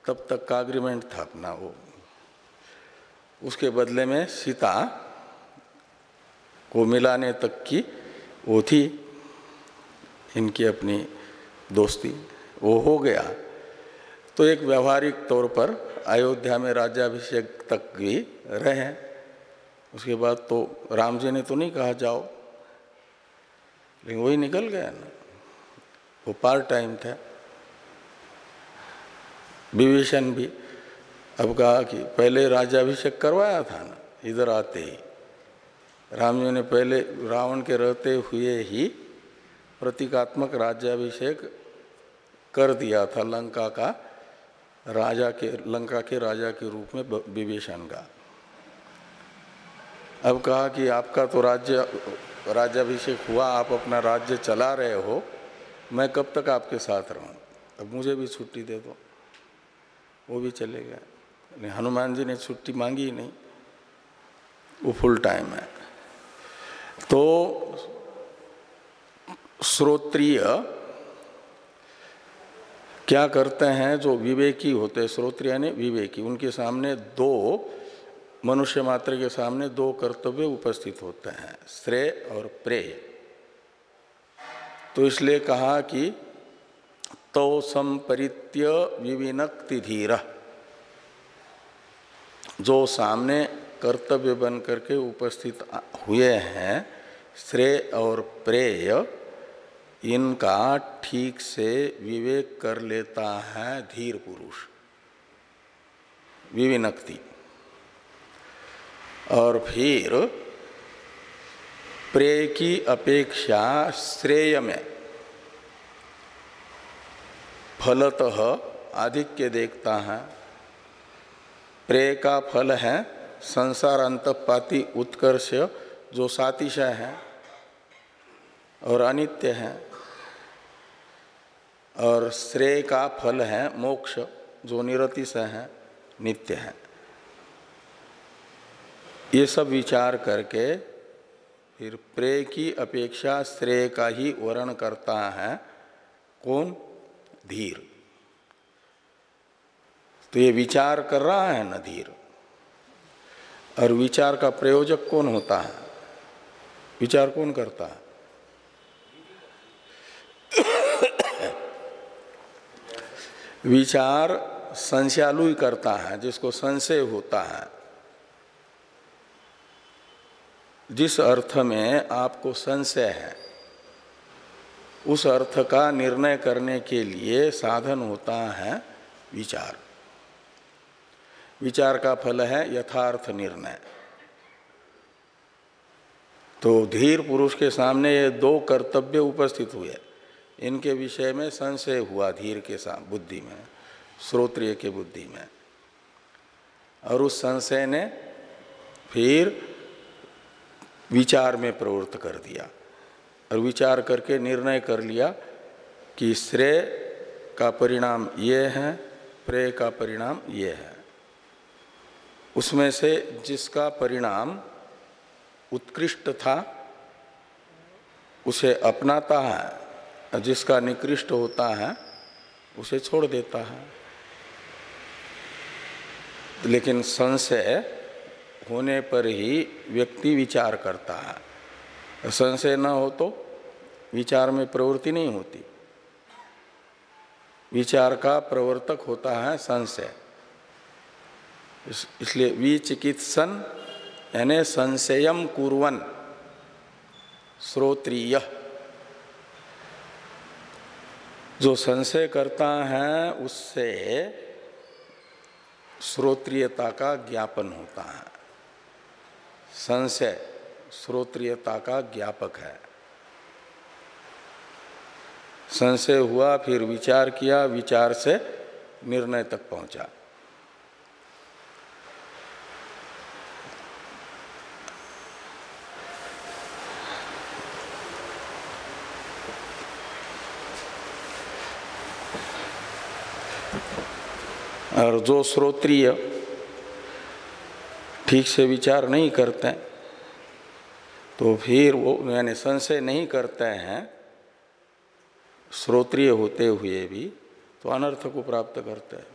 तब तक का अग्रीमेंट था अपना वो। उसके बदले में सीता को मिलाने तक की वो थी, इनकी अपनी दोस्ती, वो हो गया। तो एक व्यवहारिक तौर पर अयोध्या में राज्याभिषेक तक भी रहे उसके बाद तो राम जी ने तो नहीं कहा जाओ, लेकिन वही निकल गया ना। वो पार्ट टाइम था। विभीषण भी अब कहा कि पहले राज्याभिषेक करवाया था ना, इधर आते ही। राम जी ने पहले रावण के रहते हुए ही प्रतीकात्मक राज्याभिषेक कर दिया था लंका का राजा के, लंका के राजा के रूप में विभीषण का। अब कहा कि आपका तो राज्य, राज्याभिषेक हुआ, आप अपना राज्य चला रहे हो, मैं कब तक आपके साथ रहूँ? अब मुझे भी छुट्टी दे दो। वो भी चले गए। हनुमान जी ने छुट्टी मांगी ही नहीं। वो फुल टाइम है। तो श्रोत्रिय क्या करते हैं जो विवेकी होते श्रोत्रिय यानी विवेकी। उनके सामने दो, मनुष्य मात्र के सामने दो कर्तव्य उपस्थित होते हैं, श्रेय और प्रेय। तो इसलिए कहा कि तो संपरित्य विविनक्ति धीर, जो सामने कर्तव्य बन करके उपस्थित हुए हैं। श्रेय और प्रेय इनका ठीक से विवेक कर लेता है धीर पुरुष। विविनक्ति। और फिर प्रेय की अपेक्षा श्रेय में फलतः आधिक्य देखता है। प्रेय का फल है संसार अंतपाती उत्कर्ष जो सातिशय है और अनित्य है और श्रेय का फल है मोक्ष जो निरतिशय है, नित्य है। ये सब विचार करके फिर प्रेय की अपेक्षा श्रेय का ही वर्ण करता है कौन? धीर। तो ये विचार कर रहा है न धीर? और विचार का प्रयोजक कौन होता है? विचार कौन करता है? विचार संशयालु करता है, जिसको संशय होता है। जिस अर्थ में आपको संशय है, उस अर्थ का निर्णय करने के लिए साधन होता है विचार। विचार का फल है यथार्थ निर्णय। तो धीर पुरुष के सामने ये दो कर्तव्य उपस्थित हुए। इनके विषय में संशय हुआ धीर के साथ बुद्धि में, श्रोत्रिय के बुद्धि में। और उस संशय ने फिर विचार में प्रवृत्त कर दिया और विचार करके निर्णय कर लिया कि श्रेय का परिणाम ये है, प्रेय का परिणाम ये है। उसमें से जिसका परिणाम उत्कृष्ट था, उसे अपनाता है, जिसका निकृष्ट होता है, उसे छोड़ देता है। लेकिन संशय होने पर ही व्यक्ति विचार करता है। संशय न हो तो विचार में प्रवृत्ति नहीं होती। विचार का प्रवर्तक होता है संशय। इसलिए विचिकित्सन यानी संशयम कुरन श्रोत्रिय। जो संशय करता है, उससे श्रोत्रियता का ज्ञापन होता है। संशय, श्रोत्रियता का ज्ञापक है। संशय हुआ, फिर विचार किया, विचार से निर्णय तक पहुँचा। और जो श्रोत्रिय ठीक से विचार नहीं करते तो फिर वो यानी संशय नहीं करते हैं श्रोत्रिय होते हुए भी तो अनर्थ को प्राप्त करते हैं?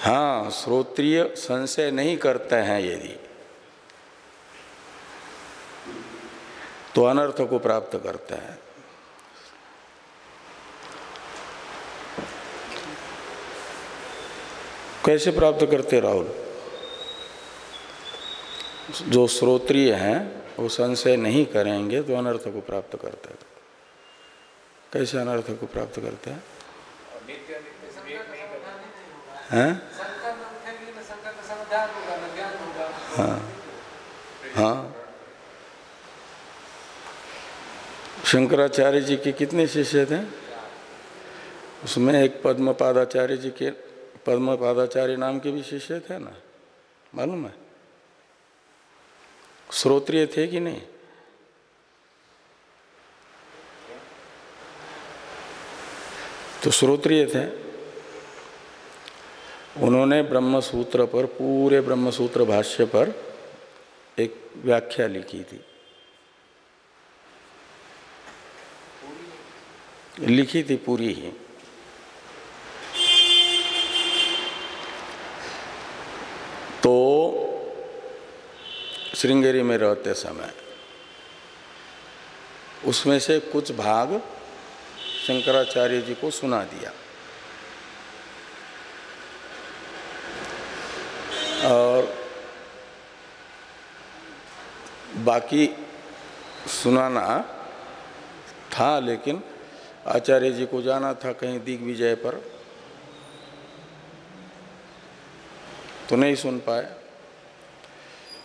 हाँ श्रोत्रिय संशय नहीं करते हैं यदि। तो अनर्थ को प्राप्त करते हैं। कैसे प्राप्त करते राहुल? जो श्रोत्रिय हैं, वो संशय नहीं करेंगे तो अनर्थ को प्राप्त करते हैं। कैसे अनर्थ को प्राप्त करते हैं? हैं? हाँ शंकराचार्य जी के कितने शिष्य थे? उसमें एक पद्म पद्मपादाचार्य जी के पद्मपादाचार्य नाम के भी शिष्य थे ना? मालूम है? श्रोत्रिय थे कि नहीं? तो श्रोत्रिय थे। उन्होंने ब्रह्म सूत्र पर, पूरे ब्रह्म सूत्र भाष्य पर एक व्याख्या लिखी थी। लिखी थी पूरी ही। तो श्रृंगेरी में रहते समय उसमें से कुछ भाग शंकराचार्य जी को सुना दिया। और बाकी सुनाना था, लेकिन आचार्य जी को जाना था कहीं दिग्विजय पर। तो नहीं सुन पाए।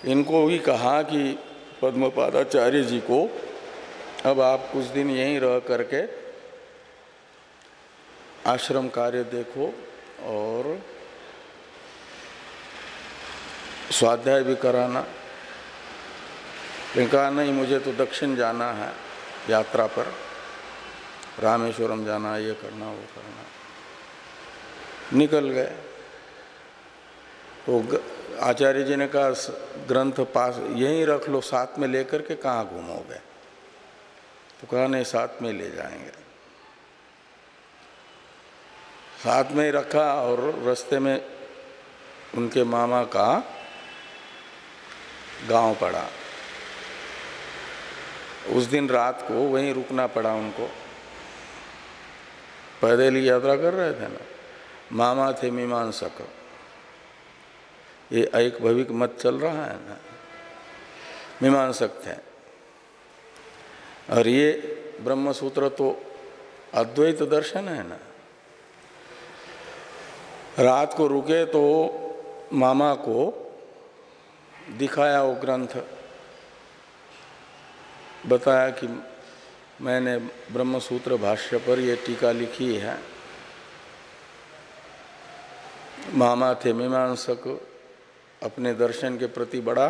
इनको भी कहा कि पद्मपादाचार्य जी को अब आप कुछ दिन यहीं रह करके आश्रम कार्य देखो और स्वाध्याय भी कराना। कहा, नहीं, मुझे तो दक्षिण जाना है यात्रा पर। रामेश्वरम जाना, ये करना, वो करना। निकल गए। तो आचार्य जी ने कहा ग्रंथ पास, यहीं रख लो, साथ में लेकर के कहाँ घूमोगे? तो कहा, नहीं, साथ में ले जाएँगे। साथ में ही रखा और रास्ते में उनके मामा का गाँव पड़ा। उस दिन रात को वहीं रुकना पड़ा उनको। पैदल यात्रा कर रहे थे ना। मामा थे मीमांसक। ये एक भविक मत चल रहा है ना। मीमांसक थे और ये ब्रह्म सूत्र तो अद्वैत दर्शन है ना। रात को रुके तो मामा को दिखाया वो ग्रंथ। बताया कि मैंने ब्रह्म सूत्र भाष्य पर यह टीका लिखी है। मामा थे मीमांसक। अपने दर्शन के प्रति बड़ा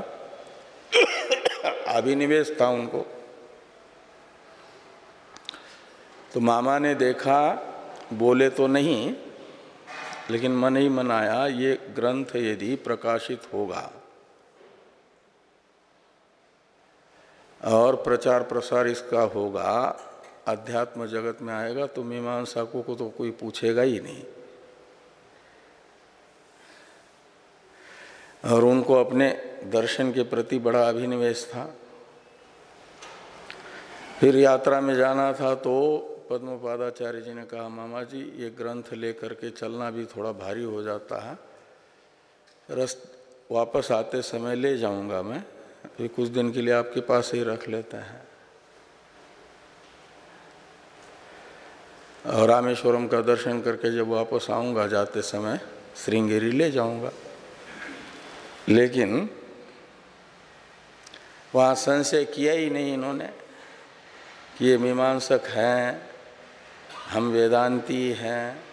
अभिनिवेश था उनको। तो मामा ने देखा, बोले तो नहीं, लेकिन मन ही मनाया ये ग्रंथ यदि प्रकाशित होगा। और प्रचार प्रसार इसका होगा, अध्यात्म जगत में आएगा तो मीमांसा को तो कोई पूछेगा ही नहीं। और उनको अपने दर्शन के प्रति बड़ा अभिनिवेश था। फिर यात्रा में जाना था तो पद्मपादाचार्य जी ने कहा, मामा जी, ये ग्रंथ लेकर के चलना भी थोड़ा भारी हो जाता है। रस वापस आते समय ले जाऊँगा मैं, फिर कुछ दिन के लिए आपके पास ही रख लेते हैं। और रामेश्वरम का दर्शन करके जब वापस आऊँगा जाते समय, श्रृंगेरी ले जाऊँगा। लेकिन वहाँ संशय किया ही नहीं इन्होंने कि ये मीमांसक हैं, हम वेदांती हैं।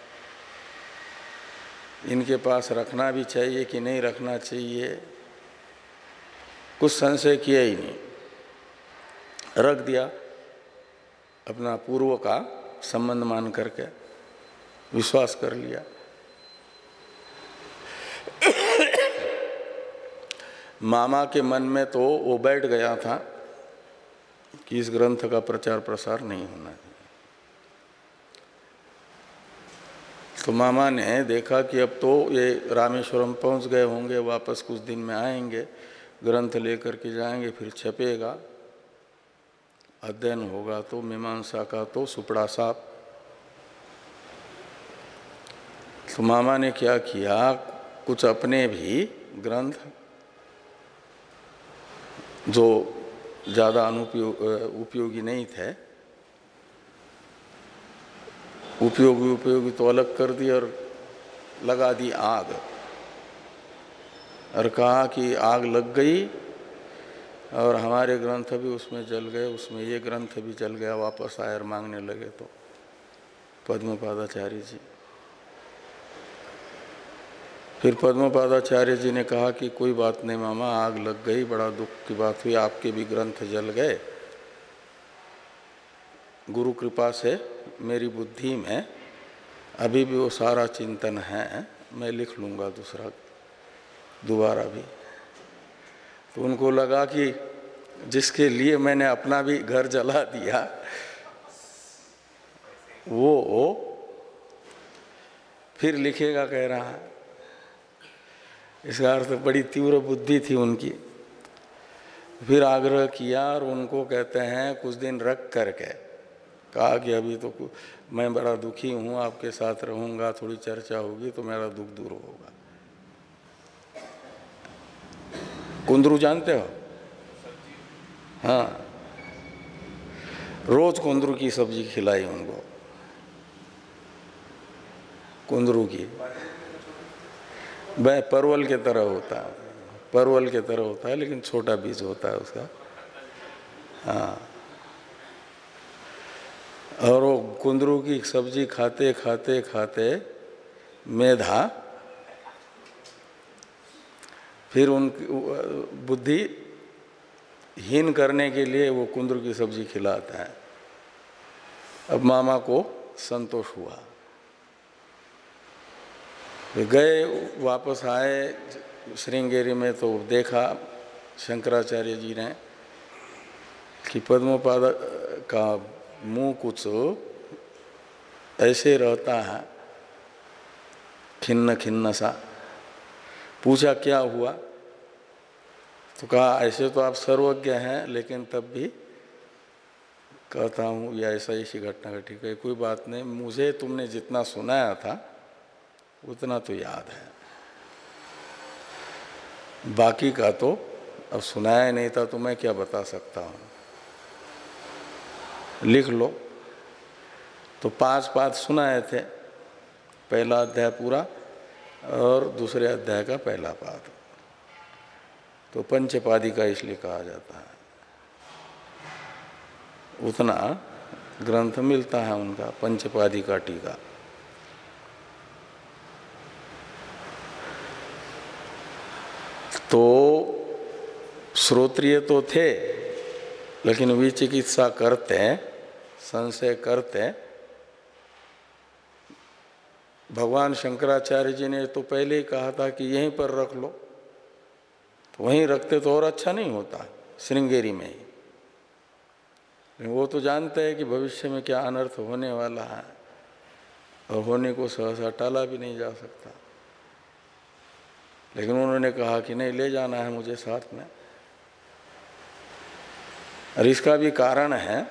इनके पास रखना भी चाहिए कि नहीं रखना चाहिए? कुछ संशय किया ही नहीं। रख दिया अपना पूर्व का संबंध मान करके, विश्वास कर लिया। मामा के मन में तो वो बैठ गया था कि इस ग्रंथ का प्रचार प्रसार नहीं होना चाहिए तो मामा ने देखा कि अब तो ये रामेश्वरम पहुँच गए होंगे, वापस कुछ दिन में आएँगे, ग्रंथ लेकर के जाएँगे, फिर छपेगा। अध्ययन होगा तो मीमांसा का तो सुपड़ा साप। तो मामा ने क्या किया, कुछ अपने भी ग्रंथ जो ज़्यादा अनुपयोग उपयोगी नहीं थे। उपयोगी उपयोगी तो अलग कर दी और लगा दी आग। और कहा कि आग लग गई और हमारे ग्रंथ भी उसमें जल गए, उसमें ये ग्रंथ भी जल गया, वापस आए और मांगने लगे तो। पद्म पद्मपादाचार्य जी। फिर पद्मपादाचार्य जी ने कहा कि कोई बात नहीं मामा, आग लग गई, बड़ा दुख की बात हुई, आपके भी ग्रंथ जल गए। गुरु कृपा से मेरी बुद्धि में अभी भी वो सारा चिंतन है, मैं लिख लूँगा दूसरा, दोबारा भी। तो उनको लगा कि जिसके लिए मैंने अपना भी घर जला दिया, वो फिर लिखेगा कह रहा है। इसका अर्थ बड़ी तीव्र बुद्धि थी उनकी। फिर आग्रह किया और उनको कहते हैं, कुछ दिन रख करके। कहा कि अभी तो मैं बड़ा दुखी हूँ, आपके साथ रहूँगा, थोड़ी चर्चा होगी तो मेरा दुख दूर होगा। कुंदरू जानते हो? हाँ। रोज कुंदरू की सब्ज़ी खिलाई उनको। कुंदरू की। वह परवल के तरह होता है। परवल के तरह होता है, लेकिन छोटा बीज होता है उसका। हाँ। और वो कुंदरू की सब्ज़ी खाते खाते खाते मेधा, फिर उनकी बुद्धि हीन करने के लिए वो कुंदरू की सब्ज़ी खिलाता है। अब मामा को संतोष हुआ। गए, वापस आए, श्रृंगेरी में तो देखा, शंकराचार्य जी ने कि पद्मपाद का मुँह कुछ ऐसे रहता है, खिन्न खिन्न सा। पूछा, क्या हुआ? तो कहा, ऐसे तो आप सर्वज्ञ हैं, लेकिन तब भी कहता हूँ, या ऐसा ऐसी घटना घटी। कही, कोई बात नहीं, मुझे तुमने जितना सुनाया था उतना तो याद है। बाकी का तो अब सुनाया नहीं था तो मैं क्या बता सकता हूँ। लिख लो। तो पाँच पाठ सुनाए थे, पहला अध्याय पूरा और दूसरे अध्याय का पहला पाद तो पंचपादी का इसलिए कहा जाता है। उतना ग्रंथ मिलता है उनका, पंचपादी का टीका। तो श्रोत्रिय तो थे, लेकिन विचिकित्सा करते संशय करते भगवान शंकराचार्य जी ने तो पहले ही कहा था कि यहीं पर रख लो तो वहीं रखते तो और अच्छा नहीं होता, श्रृंगेरी में ही। वो तो जानते हैं कि भविष्य में क्या अनर्थ होने वाला है, और होने को सहसा टाला भी नहीं जा सकता। लेकिन उन्होंने कहा कि नहीं, ले जाना है मुझे साथ में। और इसका भी कारण है,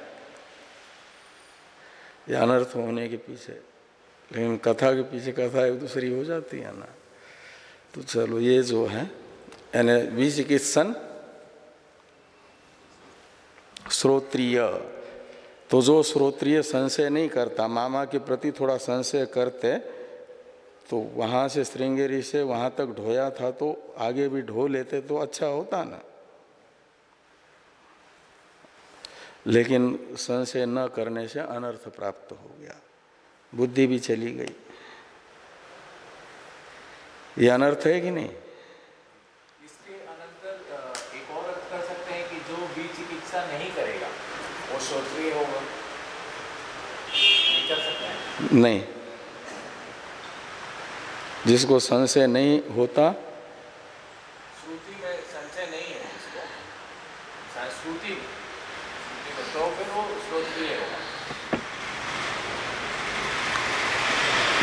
ये अनर्थ होने के पीछे। लेकिन कथा के पीछे कथा एक दूसरी हो जाती है ना। तो चलो, ये जो है, यानी विचिकित्सन श्रोत्रिय। तो जो श्रोत्रिय संशय नहीं करता, मामा के प्रति थोड़ा संशय करते तो वहाँ से श्रृंगेरी से वहाँ तक ढोया था तो आगे भी ढो लेते तो अच्छा होता ना। लेकिन संशय न करने से अनर्थ प्राप्त हो गया। बुद्धि भी चली गई। ये अनर्थ है कि नहीं? इसके अनंतर एक और अर्थ कर सकते हैं कि जो भी चिकित्सा नहीं करेगा वो श्रोत्रिय होगा। ये कर सकते हैं? नहीं। जिसको संशय नहीं होता। श्रुति में संचय नहीं है जिसको। श्रुति तो फिर वो श्रोत्रिय होगा।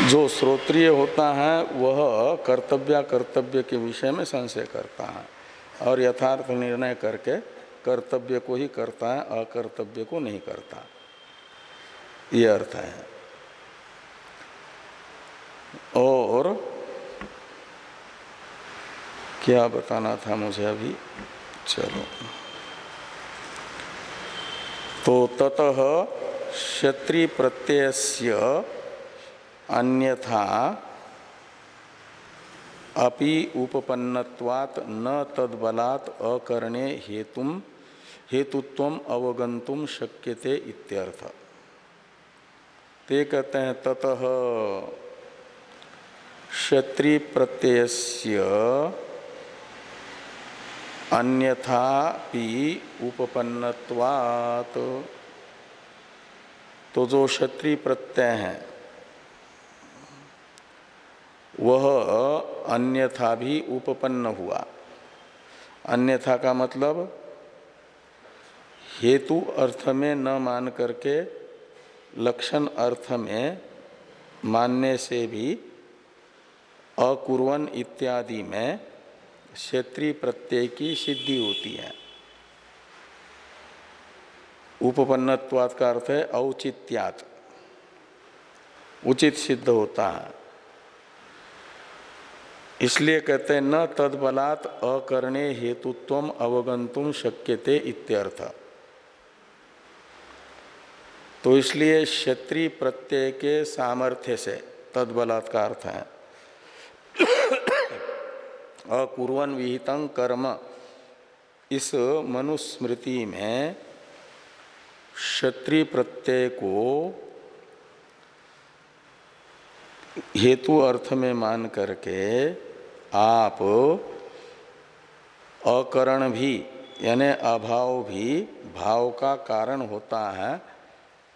जो श्रोत्रिय होता है वह कर्तव्य कर्तव्य के विषय में संशय करता है और यथार्थ निर्णय करके कर्तव्य को ही करता है अकर्तव्य को नहीं करता। ये अर्थ है। और क्या बताना था मुझे अभी? चलो। तो ततः क्षत्रि प्रत्यय अन्यथा अपि उपपन्नत्वात् न तद्बलात् अकरणे हेतु हेतुत्व अवगंतुम शक्यते इत्यर्थ। ते कहते हैं, ततः क्षत्रि प्रत्ययस्य अन्यथा भी उपपन्नत्वात्। तो जो क्षत्रि प्रत्यय है, वह अन्यथा भी उपपन्न हुआ। अन्यथा का मतलब हेतु अर्थ में न मान करके, लक्षण अर्थ में मानने से भी अकुर्वन इत्यादि में क्षेत्रीय प्रत्यय की सिद्धि होती है। उपपन्नत्वाद का अर्थ है औचित्यात। उचित सिद्ध होता है। इसलिए कहते हैं, न तदबलात् अकरणे हेतुत्व अवगंतुम शक्यते इत्यर्थ। तो इसलिए क्षत्रिय प्रत्यय के सामर्थ्य से तदबलात् का अर्थ है। अकुर्वन विहितं कर्म। इस मनुस्मृति में क्षत्रिय प्रत्यय को हेतु अर्थ में मान करके आप अकरण भी, यानी अभाव भी, भाव का कारण होता है।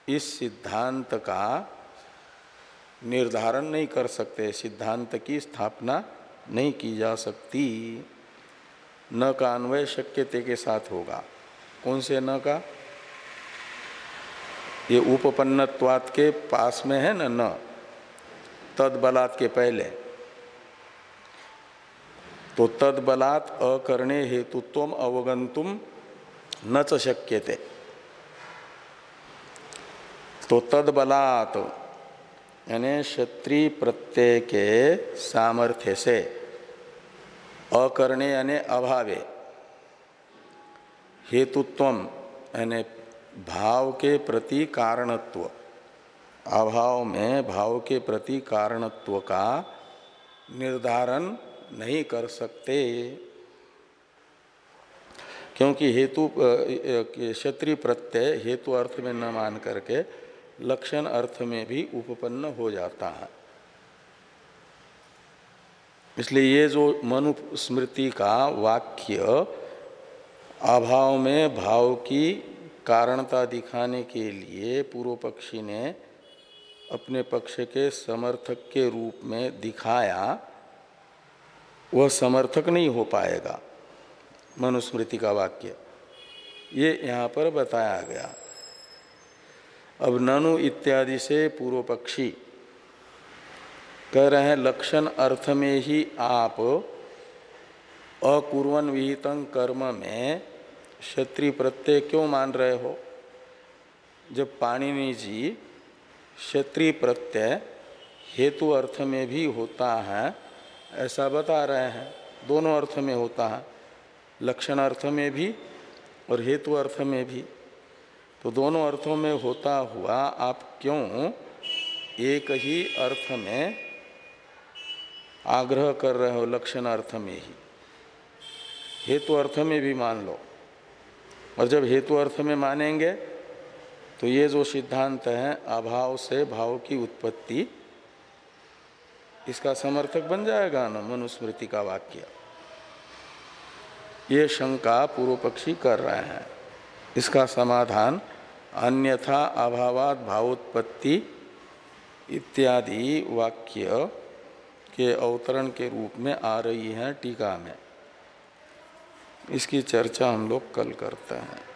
इस सिद्धांत का निर्धारण नहीं कर सकते, सिद्धांत की स्थापना नहीं की जा सकती। न का अन्वय शक्यते के साथ होगा। कौन से न का? ये उपपन्नत्वात के पास में है ना, न। तद बलात् के पहले। तो तद बलात् अकरणे हेतुत्व अवगंतुम न च शक्यते। तो तद बलात् यानी क्षत्रिय प्रत्यय के सामर्थ्य से। अकरणे यानी अभावे। हेतुत्व यानी भाव के प्रति कारणत्व। अभाव में भाव के प्रति कारणत्व का निर्धारण नहीं कर सकते। क्योंकि हेतु क्षत्रिय प्रत्यय हेतु अर्थ में न मान करके लक्षण अर्थ में भी उपपन्न हो जाता है। इसलिए ये जो मनुस्मृति का वाक्य अभाव में भाव की कारणता दिखाने के लिए पूर्व पक्षी ने अपने पक्ष के समर्थक के रूप में दिखाया, वह समर्थक नहीं हो पाएगा। मनुस्मृति का वाक्य ये यहाँ पर बताया गया। अब ननु इत्यादि से पूर्व पक्षी। कह रहे हैं, लक्षण अर्थ में ही आप अकुर्वन विहितं कर्म में क्षत्रिय प्रत्यय क्यों मान रहे हो? जब पाणिनि जी क्षत्रिय प्रत्यय हेतु अर्थ में भी होता है, ऐसा बता रहे हैं। दोनों अर्थ में होता है, लक्षण अर्थ में भी और हेतु अर्थ में भी। तो दोनों अर्थों में होता हुआ आप क्यों एक ही अर्थ में आग्रह कर रहे हो लक्षण अर्थ में ही? हेतु अर्थ में भी मान लो। और जब हेतु अर्थ में मानेंगे तो ये जो सिद्धांत है, अभाव से भाव की उत्पत्ति, इसका समर्थक बन जाएगा ना मनुस्मृति का वाक्य। ये शंका पूर्व पक्षी कर रहे हैं। इसका समाधान अन्यथा अभावात भावोत्पत्ति इत्यादि वाक्य के अवतरण के रूप में आ रही है टीका में। इसकी चर्चा हम लोग कल करते हैं।